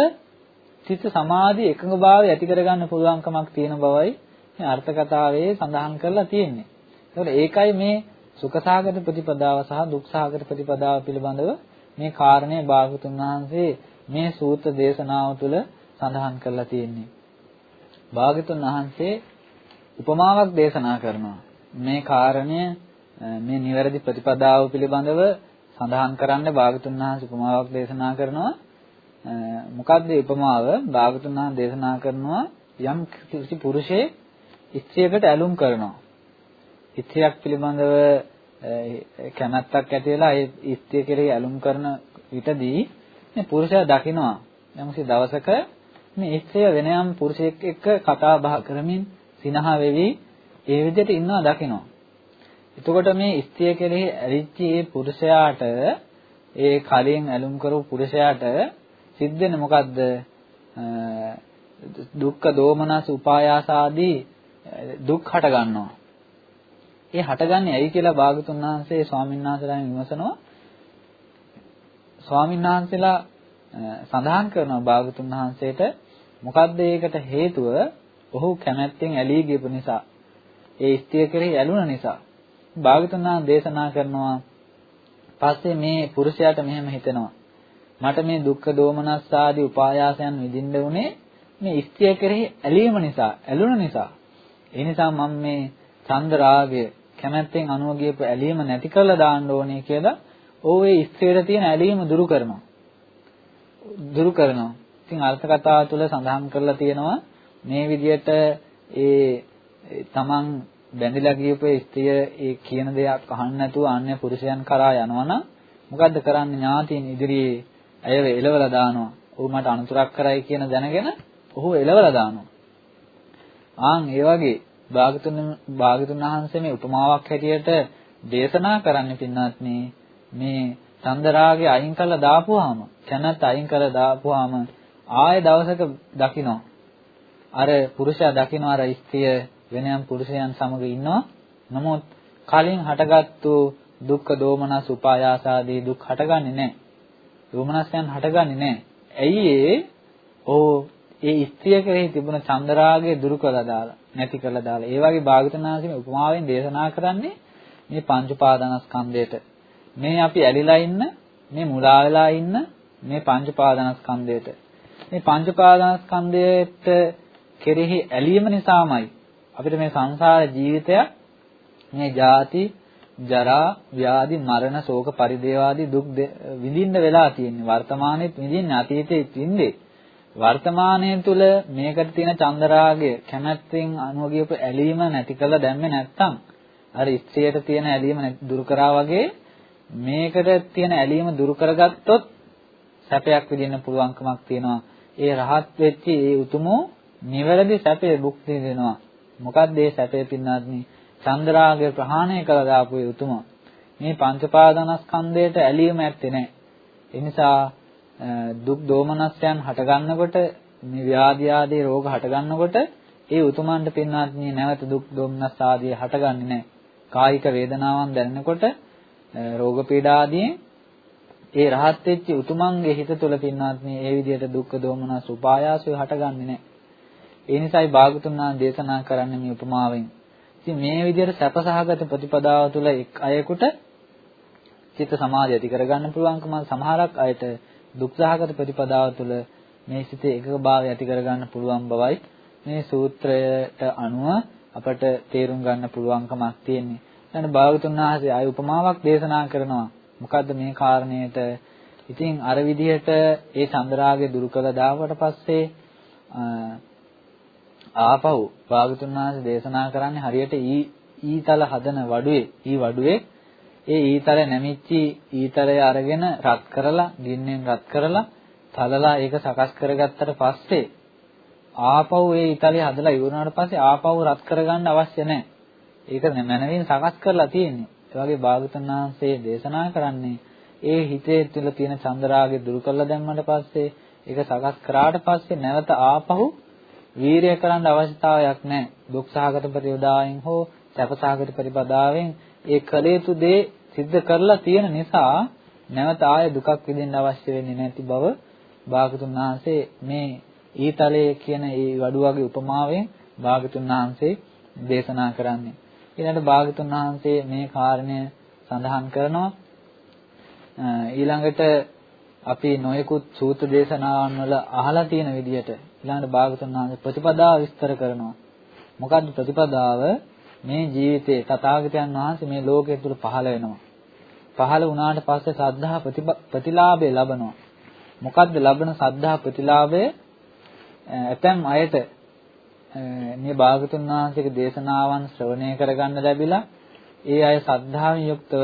[SPEAKER 1] චිත්ත සමාධි එකඟභාවය ඇති කරගන්න පුළුවන්කමක් තියෙන බවයි මේ අර්ථ කතාවේ සඳහන් කරලා තියෙන්නේ. ඒකට ඒකයි මේ සුඛසහගත ප්‍රතිපදාව සහ දුක්සහගත ප්‍රතිපදාව පිළිබඳව මේ කාරණේ භාගතුන් වහන්සේ මේ සූත්‍ර දේශනාව තුළ සඳහන් කරලා තියෙන්නේ. භාගතුන් වහන්සේ උපමාවක් දේශනා කරනවා. මේ කාරණය මේ නිවැරදි ප්‍රතිපදාව පිළිබඳව සඳහන් කරන්න භාගතුන් වහන්සේ උපමාවක් දේශනා කරනවා. මොකක්ද උපමාව? භාගතුන් වහන්සේ දේශනා කරනවා යම් කිසි පුරුෂයෙක් ස්ත්‍රියකට ඇලුම් කරනවා. ස්ත්‍රියක් පිළිබඳව කැමැත්තක් ඇති වෙලා ඒ ස්ත්‍රිය කෙරෙහි ඇලුම් කරන විටදී මේ පුරුෂයා දකිනවා යම්කිසි දවසක මේ ස්ත්‍රිය වෙන යම් පුරුෂයෙක් එක්ක කතා බහ කරමින් සිනහ වෙවි ඒ විදිහට ඉන්නවා දකිනවා. එතකොට මේ ස්ත්‍රිය කෙරෙහි ඇලිච්ච ඒ පුරුෂයාට ඒ කලින් ඇලුම් කරපු පුරුෂයාට සිද්ධ වෙන්නේ මොකද්ද? දුක්ඛ දෝමනස් උපායාස ආදී දුක් හට ගන්නවා. ඒ හටගන්නේ ඇයි කියලා භාගතුන් වහන්සේ ස්වාමීන් වහන්සේලාගෙන් විමසනවා. ස්වාමීන් වහන්සේලා සඳහන් කරනවා භාගතුන් වහන්සේට මොකද්ද ඒකට හේතුව? ඔහු කැමැත්තෙන් ඇලී ගියපු නිසා. ඒ ස්ත්‍රිය කෙරෙහි ඇලුන නිසා. භාගතුන් වහන්සේ දේශනා කරනවා පස්සේ මේ පුරුෂයාට මෙහෙම හිතෙනවා. මට මේ දුක්ඛ දෝමනස් ආදී උපායාසයන් විඳින්න උනේ මේ ස්ත්‍රිය කෙරෙහි ඇලීම නිසා, ඇලුන නිසා. ඒ නිසා මම මේ චන්ද රාගය කැමැත්තෙන් අනුව ගියපු ඇලීම නැති කරලා දාන්න ඕනේ කියලා ඕ ඒ ස්ත්‍රියට තියෙන ඇලීම දුරු කරනවා. දුරු කරනවා. ඉතින් අර්ථ කතාව තුළ සඳහන් කරලා තියෙනවා මේ විදිහට ඒ තමන් බැඳිලා ගියපු ස්ත්‍රිය ඒ කියන දේක් අහන්න නැතුව අන්‍ය පුරුෂයන් කරා යනවනම් මොකද්ද කරන්නේ ඥාතීන් ඉදිරියේ ඇයව එලවලා දානවා. "ඔහු මට අනුතරක් කරයි" කියන දැනගෙන ඔහු එලවලා දානවා. ආන් ඒ වගේ භාගතුන් භාගතුන් වහන්සේ මේ උපමාවක් හැටියට දේශනා කරන්න පින්නත් මේ චන්දරාගේ අයින් කළා දාපුවාම කැමැත්ත අයින් කළා දාපුවාම ආය දවසක දකින්න අර පුරුෂයා දකින්න අර ස්ත්‍රිය වෙනයන් පුරුෂයන් සමග ඉන්නවා නමුත් කලින් හටගත්තු දුක්ඛ දෝමනස් උපායාස ආදී දුක් හටගන්නේ නැහැ දෝමනස්යන් හටගන්නේ නැහැ ඇයි ඒ ඕ ඒ ස්ත්‍රිය කෙරෙහි තිබුණ චන්දරාගය දුරු කළා දාලා නැති කළා දාලා. ඒ වගේ භාගතුනාසිම උපමාවෙන් දේශනා කරන්නේ මේ පංච උපාදානස්කන්ධයට. මේ අපි ඇලිලා ඉන්න, මේ මුලා වෙලා ඉන්න මේ පංච උපාදානස්කන්ධයට. මේ පංච උපාදානස්කන්ධයට කෙරෙහි ඇලීම නිසාමයි අපිට මේ සංසාර ජීවිතය මේ ජාති ජරා ව්‍යාධි මරණ ශෝක පරිදේවාදී දුක් විඳින්න වෙලා තියෙන්නේ වර්තමානයේත් විඳින්නේ අතීතයේත් විඳින්නේ වර්තමානයේ තුල මේකට තියෙන චන්දරාගය කැමැත්තෙන් අනුව ගියපු ඇලීම නැති කළ දැම්මේ නැත්තම් අර ස්ත්‍රියට තියෙන ඇලීම දුරු කරා වගේ මේකට තියෙන ඇලීම දුරු කරගත්තොත් සැපයක් විඳින්න පුළුවන්කමක් තියෙනවා. ඒ රහත් වෙච්ච ඒ උතුමෝ නිවැරදි සැපේ භුක්ති විඳිනවා. මොකක්ද ඒ සැපේ පින්නාත්නි? චන්දරාගය ප්‍රහාණය කළා දාපු ඒ උතුමෝ. මේ පංචපාදනස්කන්ධයට ඇලීම ඇත්තේ නැහැ. ඒ නිසා දුක් දෝමනස්යන් හටගන්නකොට මේ ව්‍යාධි ආදී රෝග හටගන්නකොට ඒ උතුමන්ට පින්වත් නැවත දුක් දෝමනස් ආදී හටගන්නේ නැහැ. කායික වේදනාවන් දැනෙනකොට රෝග පීඩා ආදී ඒ රහත් වෙච්ච උතුමන්ගේ හිත තුළ පින්වත් මේ විදිහට දුක් දෝමනස් උපායාසය හටගන්නේ නැහැ. ඒ නිසායි භාගතුන් වහන්සේ දේශනා කරන්නේ මේ උපමාවෙන්. ඉතින් මේ විදිහට සැපසහගත ප්‍රතිපදාව තුළ එක් අයෙකුට චිත්ත සමාධිය ඇති කරගන්න පුළුවන්කම සමහරක් අයට දුක්සහගත ප්‍රතිපදාව තුළ මේ සිතේ එකකභාවය ඇති කරගන්න පුළුවන් බවයි මේ සූත්‍රයට අනුව අපට තේරුම් ගන්න පුළුවන්කමක් තියෙන්නේ. දැන් භාගතුන් වහන්සේ ආය උපමාවක් දේශනා කරනවා. මොකද්ද මේ කාරණේට? ඉතින් අර විදිහට ඒ චන්ද්‍රාගය දුරු කළ දාවට පස්සේ ආපහු භාගතුන් වහන්සේ දේශනා කරන්නේ හරියට ඊ ඊතල හදන වඩුවේ ඊ වඩුවේ ඒ ඊතල නැමිච්චි ඊතලය අරගෙන රත් කරලා ගින්නෙන් රත් කරලා තලලා ඒක සකස් කරගත්තට පස්සේ ආපහු ඒ ඊතලය හදලා ඉවරනාට පස්සේ ආපහු රත් කරගන්න අවශ්‍ය නැහැ. ඒක මනවින් සකස් කරලා තියෙන්නේ. ඒ වගේ භාගතුන් වහන්සේ දේශනා කරන්නේ ඒ හිතේ තුල තියෙන චන්දරාගය දුරු කරලා දැම්මට පස්සේ ඒක සකස් කරාට පස්සේ නැවත ආපහු වීරිය කරන්න අවශ්‍යතාවයක් නැහැ. දුක් සහගත ප්‍රතිපදාවෙන් හෝ සැප සහගත ප්‍රතිපදාවෙන් ඒ කළ යුතු දේ සිද්ධ කරලා තියෙන නිසා නැවත ආය දුකක් විඳින්න අවශ්‍ය වෙන්නේ නැති බව භාගතුන් වහන්සේ මේ ඊතලයේ කියන ඒ වඩුවගේ උපමාවෙන් භාගතුන් වහන්සේ දේශනා කරන්නේ. ඊළඟට භාගතුන් වහන්සේ මේ කාරණය සඳහන් කරනවා ඊළඟට අපි නොයෙකුත් සූත්‍ර දේශනාවන් වල අහලා තියෙන විදිහට ඊළඟට භාගතුන් වහන්සේ ප්‍රතිපදාව විස්තර කරනවා. මොකද්ද ප්‍රතිපදාව? මේ ජීවිතේ තථාගතයන් වහන්සේ මේ ලෝකයේ තුල පහළ වෙනවා. පහළ වුණාට පස්සේ සද්ධා ප්‍රතිලාභය ලබනවා. මොකද්ද ලබන සද්ධා ප්‍රතිලාභය? ඇතැම් අයට මේ භාගතුන් වහන්සේගේ දේශනාවන් ශ්‍රවණය කරගන්න ලැබිලා ඒ අය සද්ධාවෙන් යුක්තව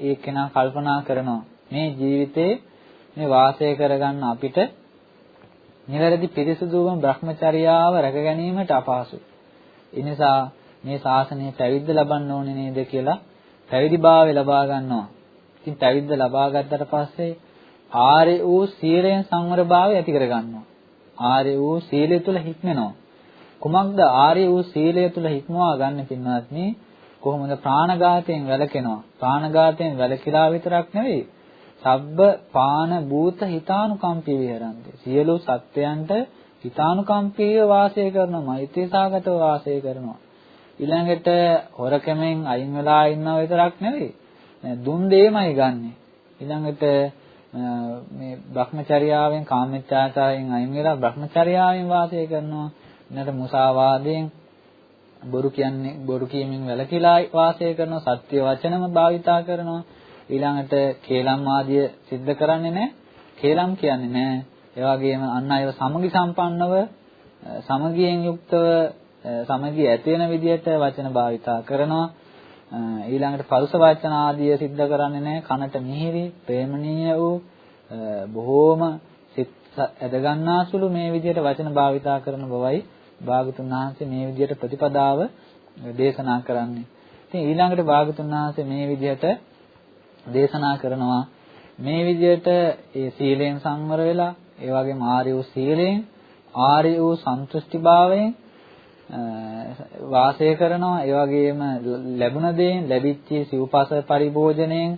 [SPEAKER 1] ඒ කෙනා කල්පනා කරනවා මේ ජීවිතේ මේ වාසය කරගන්න අපිට නිවැරදි පිරිසුදුවම Brahmacharyaව රැක ගැනීමට අපහසුයි. ඒ නිසා මේ ශාසනය පැවිද්ද ලබන්න ඕනේ නේද කියලා පැවිදිභාවය ලබා ගන්නවා. ඉතින් පැවිද්ද ලබා ගත්තට පස්සේ ආර්ය වූ සීලයෙන් සංවරභාවය ඇති කර ගන්නවා. ආර්ය වූ සීලය තුල හික්මෙනවා. කුමක්ද ආර්ය වූ සීලය තුල හික්මවා ගන්න පින්වත්නි කොහොමද ප්‍රාණඝාතයෙන් වැළකෙනවා. ප්‍රාණඝාතයෙන් වැළකීලා විතරක් නෙවෙයි සබ්බ පාන භූත හිතානුකම්පී විහරන්ති. සියලු සත්වයන්ට හිතානුකම්පීව වාසය කරනවා. මෛත්‍රී සාගතව වාසය කරනවා. ඊළඟට හොරකමෙන් අයින් වෙලා ඉන්නව විතරක් නෙවෙයි. දුන් දෙයමයි ගන්නෙ. ඊළඟට මේ Brahmacharyaවෙන් කාමච්ඡාචාරයෙන් අයින් වෙලා Brahmacharyaවෙන් වාසය කරනවා. ඊළඟට මුසාවාදයෙන් බොරු කියන්නේ බොරු කියමින් වැළකීලා වාසය කරනවා. සත්‍ය වචනම භාවිතා කරනවා. ඊළඟට කේලම් ආදිය සිද්ධ කරන්නේ නැහැ. කේලම් කියන්නේ නැහැ. ඒ වගේම අන් අයව සමගි සම්පන්නව සමගියෙන් යුක්තව සමගිය ඇති වෙන විදිහට වචන භාවිතා කරනවා. ඊළඟට පරුස වචන ආදිය සිද්ධ කරන්නේ නැහැ. කනට මිහිරි, ප්‍රේමණීය වූ බොහෝම සිත් ඇද ගන්නාසුළු මේ විදිහට වචන භාවිතා කරන බවයි භාගතුන් වහන්සේ මේ විදිහට ප්‍රතිපදාව දේශනා කරන්නේ. ඉතින් ඊළඟට භාගතුන් වහන්සේ මේ විදිහට දේශනා කරනවා. මේ විදිහට ඒ සීලයෙන් සංවර වෙලා ඒ වගේම ආර්ය වූ සීලයෙන් ආර්ය වූ සන්තුෂ්ටිභාවයෙන් වාසය කරනවා. ඒ වගේම ලැබුණ දේෙන් ලැබිච්ච සිව්පස පරිභෝජනයෙන්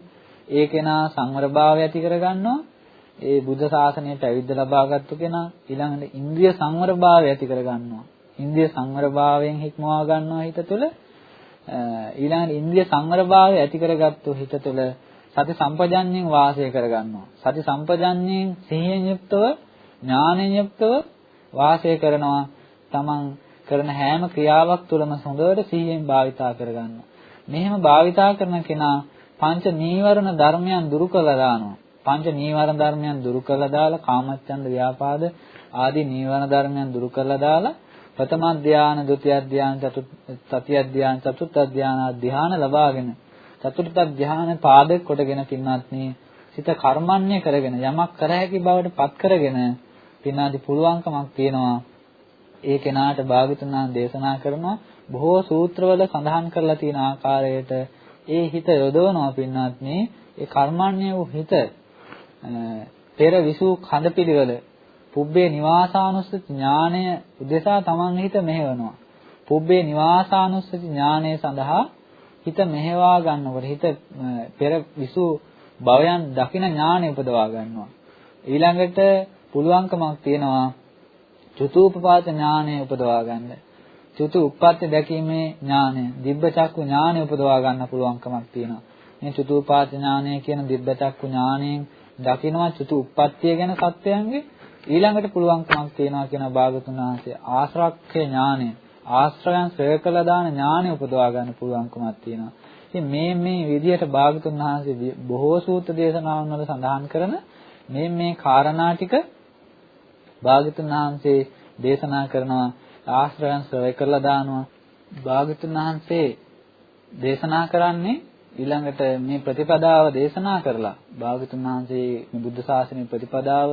[SPEAKER 1] ඒ කෙනා සංවරභාවය ඇති කරගන්නවා. ඒ බුද්ධ ශාසනයට ඇවිද්ද ලබාගත්තු කෙනා ඊළඟට ඉන්ද්‍රිය සංවරභාවය ඇති කරගන්නවා. ඉන්ද්‍රිය සංවරභාවයෙන් හික්මවා ගන්නවා හිත තුළ. ඊළඟට ඉන්ද්‍රිය සංවරභාවය ඇති කරගත්තු හිත තුළ සති සම්පජඤ්ඤයෙන් වාසය කරගන්නවා. සති සම්පජඤ්ඤයෙන් සිහියෙන් යුක්තව ඥානයෙන් යුක්තව වාසය කරනවා. තමන් කරන හැම ක්‍රියාවක් තුළම හොඳට සිහියෙන් භාවිතා කරගන්නවා. මෙහෙම භාවිතා කරන කෙනා පංච නීවරණ ධර්මයන් දුරු කළා දානවා. පංච නීවරණ ධර්මයන් දුරු කළා දාලා කාමච්ඡන්ද ව්‍යාපාද ආදී නීවරණ ධර්මයන් දුරු කළා දාලා ප්‍රථම ධානය, ဒုတိ ය ධානය, චතුත් තතිය ධානය, චතුර්ථ ධානය ධානය ලබාගෙන චතුර්ථ ධානය පාදක කොටගෙන පින්වත්නි සිත කර්මන්නේ කරගෙන යමක් කර හැකි බවට පත් කරගෙන පින්නාදි පුළුවන්කමක් තියෙනවා. ඒ කෙනාට භාගතුනා දේශනා කරනවා බොහෝ සූත්‍රවල සඳහන් කරලා තියෙන ආකාරයට ඒ හිත යොදවනවා පින්වත්නි ඒ කර්මන්නේ වූ හිත පෙර විසූ කඳපිලිවල පුබ්බේ නිවාසානුස්සති ඥානය උදෙසා තමන් හිත මෙහෙවනවා. පුබ්බේ නිවාසානුස්සති ඥානය සඳහා හිත මෙහෙවා ගන්නකොට හිත පෙර විසු භවයන් දකින ඥාණය උපදවා ගන්නවා. ඊළඟට පුළුවන්කමක් තියෙනවා චතුූපපාත ඥාණය උපදවා ගන්න. චතු උප්පත්ති දැකීමේ ඥාණය, දිබ්බ චක්කු ඥාණය උපදවා ගන්න පුළුවන්කමක් තියෙනවා. මේ චතුූපාත ඥාණය කියන දිබ්බ චක්කු ඥාණයෙන් දකිනවා චතු උප්පත්තිය ගැන සත්‍යයන්ගේ ඊළඟට පුළුවන්කමක් තියෙනවා කියන භාගතුන් වහන්සේ ආශ්‍රක්ඛ්‍ය ඥාණය ආශ්‍රයන් ශ්‍රේය කළ දාන ඥානෙ උපදවා ගන්න පුළුවන්කමක් තියෙනවා. ඉතින් මේ මේ විදිහට භාගතුන් වහන්සේ බොහෝ සූත්‍ර දේශනාවන් වල සඳහන් කරන මේ මේ කාරණා ටික භාගතුන් වහන්සේ දේශනා කරනවා ආශ්‍රයන් ශ්‍රේය කළ දානවා. භාගතුන් වහන්සේ දේශනා කරන්නේ ඊළඟට මේ ප්‍රතිපදාව දේශනා කරලා භාගතුන් වහන්සේ මේ බුද්ධ ශාසනයේ ප්‍රතිපදාව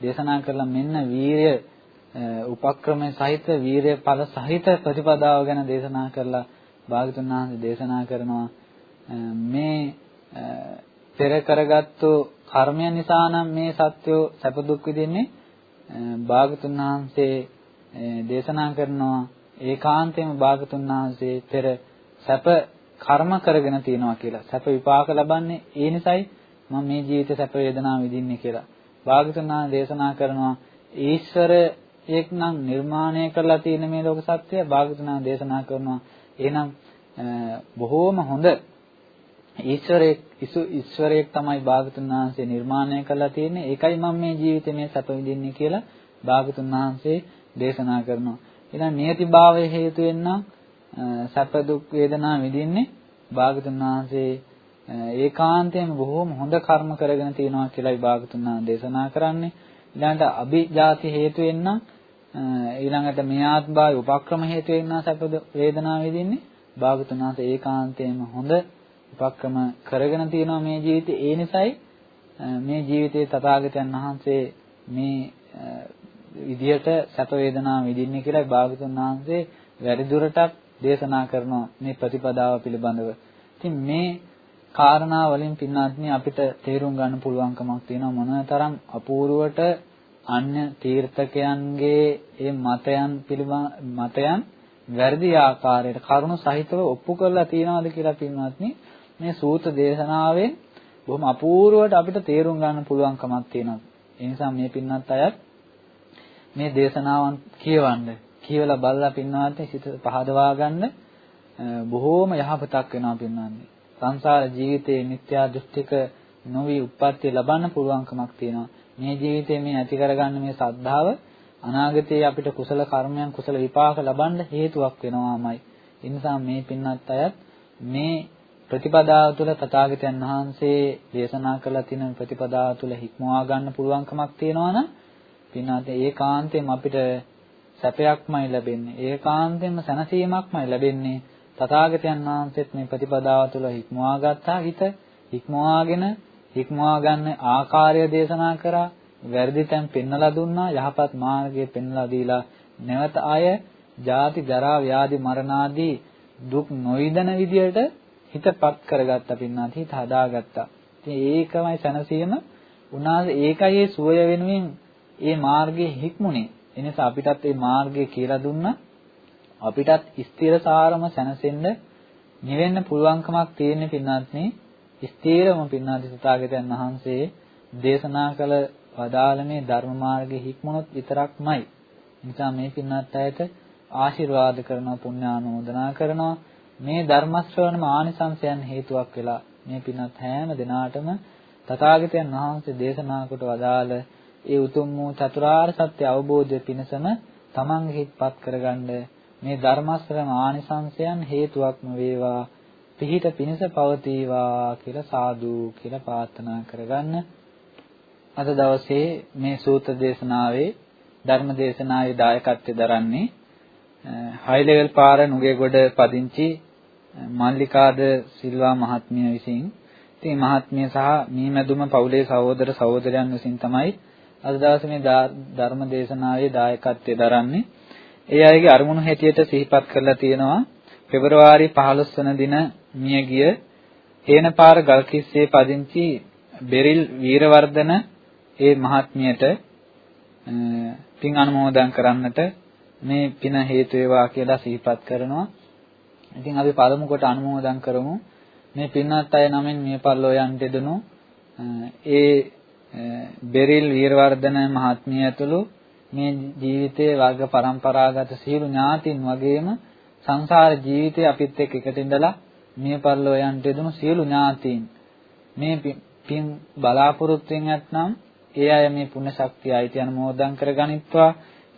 [SPEAKER 1] දේශනා කරලා මෙන්න වීරය උපක්‍රමයේ සහිත වීරය ඵල සහිත ප්‍රතිපදාව ගැන දේශනා කරලා භාගතුන් වහන්සේ දේශනා කරනවා. මේ පෙර කරගත්තු කර්මය නිසා නම් මේ සත්‍යෝ සැප දුක් විඳින්නේ. භාගතුන් වහන්සේ දේශනා කරනවා. ඒකාන්තයෙන්ම භාගතුන් වහන්සේ පෙර සැප කර්ම කරගෙන තියනවා කියලා. සැප විපාක ලබන්නේ ඒ නිසයි මම මේ ජීවිත සැප වේදනා විඳින්නේ කියලා. භාගතුන් වහන්සේ දේශනා කරනවා ඊශ්වර එක්නම් නිර්මාණය කරලා තියෙන මේ ලෝක සත්‍යය භාගතුනා දේශනා කරනවා එහෙනම් බොහෝම හොඳ ඊශ්වරයෙක් ඊශ්වරයෙක් තමයි භාගතුන් වහන්සේ නිර්මාණය කළා තියෙන්නේ. ඒකයි මම මේ ජීවිතේ මේ සැප විඳින්නේ කියලා භාගතුන් වහන්සේ දේශනා කරනවා. ඊළඟ නියතිභාවයේ හේතු වෙන්නම් සැප දුක් වේදනා විඳින්නේ භාගතුන් වහන්සේ ඒකාන්තයෙන්ම බොහෝම හොඳ කර්ම කරගෙන තියෙනවා කියලායි භාගතුන් වහන්සේ දේශනා කරන්නේ. ඊළඟට අභිජාති හේතු වෙන්නම් ඊළඟට මේ ආත්භාවය උපක්‍රම හේතු වෙන්නා සැප වේදනා විඳින්නේ භාගතුන් වහන්සේ ඒකාන්තයෙන්ම හොඳ උපක්‍රම කරගෙන තියෙනවා මේ ජීවිතේ ඒ නිසායි මේ ජීවිතේ තථාගතයන් වහන්සේ මේ විදියට සැප වේදනා විඳින්නේ කියලා භාගතුන් වහන්සේ වැඩි දුරටත් දේශනා කරනවා මේ ප්‍රතිපදාව පිළිබඳව. ඉතින් මේ කාරණා වලින් පින්නාත්නි අපිට තේරුම් ගන්න පුළුවන්කමක් තියෙනවා මොනතරම් අපූර්වට අන්‍ය තීර්ථකයන්ගේ ඒ මතයන් පිළිබඳ මතයන් වැරදි ආකාරයට කරුණු සහිතව ඔප්පු කරලා තියනවාද කියලා පින්වත්නි මේ සූත්‍ර දේශනාවෙන් බොහොම අපූර්වට අපිට තේරුම් ගන්න පුළුවන්කමක් තියෙනවා. ඒ නිසා මේ පින්නත් අයත් මේ දේශනාවන් කියවන්න, කියවලා බලලා පින්නවත් සිත පහදවා ගන්න බොහෝම යහපතක් වෙනවා පින්නන්නේ. සංසාර ජීවිතයේ මිත්‍යා දෘෂ්ටික නොවි උප්පත්ති ලබන්න පුළුවන්කමක් තියෙනවා. මේ ජීවිතේ මේ ඇති කරගන්න මේ සද්ධාව අනාගතයේ අපිට කුසල කර්මයන් කුසල විපාක ලබන්න හේතුවක් වෙනවාමයි. ඒ නිසා මේ පින්නත් අයත් මේ ප්‍රතිපදාව තුළ තථාගතයන් වහන්සේ දේශනා කළා තියෙන ප්‍රතිපදාව තුළ හික්මවා ගන්න පුළුවන්කමක් තියෙනවා නම් පින්නාත් ඒකාන්තයෙන් අපිට සැපයක්මයි ලැබෙන්නේ ඒකාන්තයෙන්ම සැනසීමක්මයි ලැබෙන්නේ තථාගතයන් වහන්සේත් මේ ප්‍රතිපදාව තුළ හික්මවා ගත්තා හිත හික්මවාගෙන හික්මවා ගන්න ආකාරය දේශනා කරා වැරදි තැන් පෙන්වලා දුන්නා යහපත් මාර්ගය පෙන්වලා දීලා නැවත ආය ජාති ජරා ව්‍යාධි මරණ ආදී දුක් නොවිදන විදියට හිතපත් කරගත්තා පින්නාත් හිත හදාගත්තා. ඉතින් ඒකමයි සැනසීම. උනාසේ ඒකයි ඒ සුවය වෙනුවෙන් ඒ මාර්ගයේ හික්මුනේ. එනිසා අපිටත් මේ මාර්ගය කියලා දුන්නා. අපිටත් ස්ථිරසාරම සැනසෙන්න නිවෙන්න පුළුවන්කමක් තියෙන පින්නාත්නේ ස්ථිරම පින්නාති සතාගතයන් වහන්සේ දේශනා කළ වදාළමේ ධර්ම මාර්ගයේ හික්මුණොත් විතරක්මයි. නිසා මේ පින්නාත් අයට ආශිර්වාද කරනවා පුණ්‍යානුමෝදනා කරනවා මේ ධර්ම ශ්‍රවණ ආනිසංසයන් හේතුවක් වෙලා මේ පින්වත් හැම දිනාටම තථාගතයන් වහන්සේ දේශනා කොට වදාළ ඒ උතුම් වූ චතුරාර්ය සත්‍ය අවබෝධය පිණසම තමන්ගේ හිත්පත් කරගන්න මේ ධර්ම ශ්‍රවණ ආනිසංසයන් හේතුවක්ම වේවා පිහිට පිණස පවතිවා කියලා සාදු කියලා ප්‍රාර්ථනා කරගන්න. අද දවසේ මේ සූත්‍ර දේශනාවේ ධර්ම දේශනාවේ දායකත්වයෙන් දරන්නේ හයි ලෙවල් පාර නුගේගොඩ පදිංචි මල්ලිකාද සිල්වා මහත්මිය විසින්. ඉතින් මහත්මිය සහ මීමැදුම පවුලේ සහෝදර සහෝදරයන් විසින් තමයි අද දවසේ මේ ධර්ම දේශනාවේ දායකත්වයේ දරන්නේ. ඒ අයගේ අරමුණු හැටියට සිහිපත් කරලා තියෙනවා. පෙබරවාරි 15 වන දින මියගිය හේනපාර ගල්කිස්සේ පදිංචි බෙරිල් වීරවර්ධන ඒ මහත්මියට පින් අනුමෝදන් කරන්නට මේ පින හේතු වේවා කියලා සිහිපත් කරනවා. ඉතින් අපි පළමු කොට අනුමෝදන් කරමු. මේ පින්වත් අය නමින් මිය පරලෝ යන්ට දෙනු ඒ බෙරිල් වීරවර්ධන මහත්මිය ඇතුළු මේ ජීවිතයේ වර්ග પરම්පරාගත සියලු ඥාතින් වගේම සංසාර ජීවිතේ අපිත් එක්ක එකට ඉඳලා මිය පරලෝ යන්ට දෙනු සියලු ඥාතීන් මේ පින් බලාපොරොත්තුෙන් නැත්නම් ඒ අය මේ පුණ්‍ය ශක්තිය අයිති අනුමෝදන් කරගනිත්වා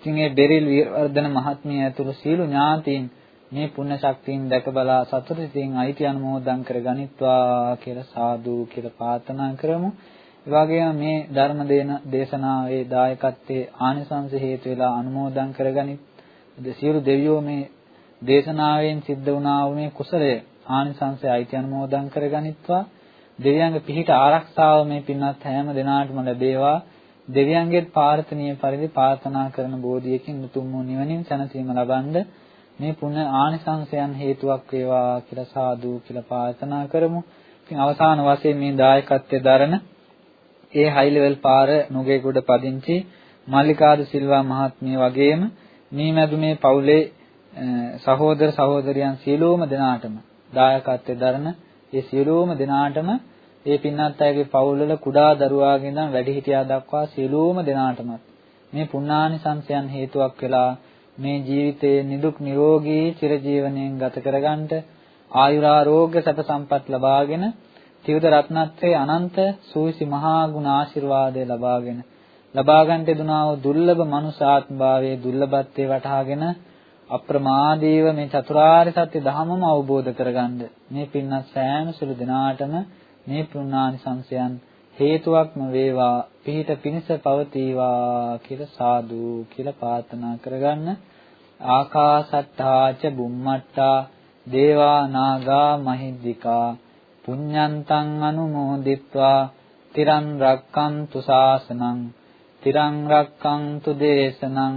[SPEAKER 1] ඉතින් ඒ බෙරිල් වර්ධන මහත්මිය ඇතුළු සීල ඥාතීන් මේ පුණ්‍ය ශක්තියින් දැක බලා සතුටින් අයිති අනුමෝදන් කරගනිත්වා කියලා සාදු කියලා ප්‍රාර්ථනා කරමු. ඒ වගේම මේ ධර්ම දේන දේශනාවේ දායකත්වයේ ආනිසංස හේතු වෙලා අනුමෝදන් කරගනිත්. සියලු දෙවියෝ මේ දේශනාවෙන් සිද්ධ වුණා වූ මේ කුසලය ආනිසංසය අයිති අනුමෝදන් කරගනිත්වා. දෙවියන්ගේ පිහිට ආරක්ෂාව මේ පින්වත් හැම දෙනාටම ලැබේවා. දෙවියන්ගේත් ප්‍රාර්ථනීය පරිදි ප්‍රාර්ථනා කරන බෝධියකින් උතුම් වූ නිවනින් සැනසීම ලබන්න මේ පුණ්‍ය ආනිසංසයන් හේතුවක් වේවා කියලා සාදු කියලා ප්‍රාර්ථනා කරමු. ඉතින් අවසාන වශයෙන් මේ දායකත්වයේ දරන ඒ හයි ලෙවල් පාර නුගේගොඩ පදිංචි මල්ලිකාද සිල්වා මහත්මිය වගේම මේ මැදුමේ පවුලේ සහෝදර සහෝදරියන් සියලුම දෙනාටම දායකත්වයේ දරන ඒ සියලුම දෙනාටම ඒ පින්නත් අයගේ පවුල්වල කුඩා දරුවාගේ ඉඳන් වැඩිහිටියා දක්වා සියලුම දෙනාටමත් මේ පුණ්‍යානිසංසයන් හේතුවක් වෙලා මේ ජීවිතයේ නිදුක් නිරෝගී චිරජීවනයෙන් ගත කරගන්නට ආයුරාරෝග්‍ය සැප සම්පත් ලබාගෙන ත්‍රිවිධ රත්නත්‍රයේ අනන්ත සූවිසි මහා ගුණ ආශිර්වාදය ලබාගෙන ලබා ගන්නට දුනා වූ දුර්ලභ මනුසාත්ම භාවයේ දුර්ලභත්වයේ වටහාගෙන අප්‍රමාදීව මේ චතුරාර්ය සත්‍ය ධහමම අවබෝධ කරගන්න. මේ පින්නත් සෑම සිළු දිනාටම මේ පුණ්‍යානිසංසයන් හේතුවක්ම වේවා පිහිට පිනිස පවතිවා කියලා සාදු කියලා ප්‍රාර්ථනා කරගන්න. ආකාසට්ටා ච බුම්මට්ටා දේවා නාගා මහිද්దికා පුඤ්ඤන්තං අනුමෝදිත්වා තිරන් රක්칸තු ශාසනං තිරන් රක්칸තු දේශනං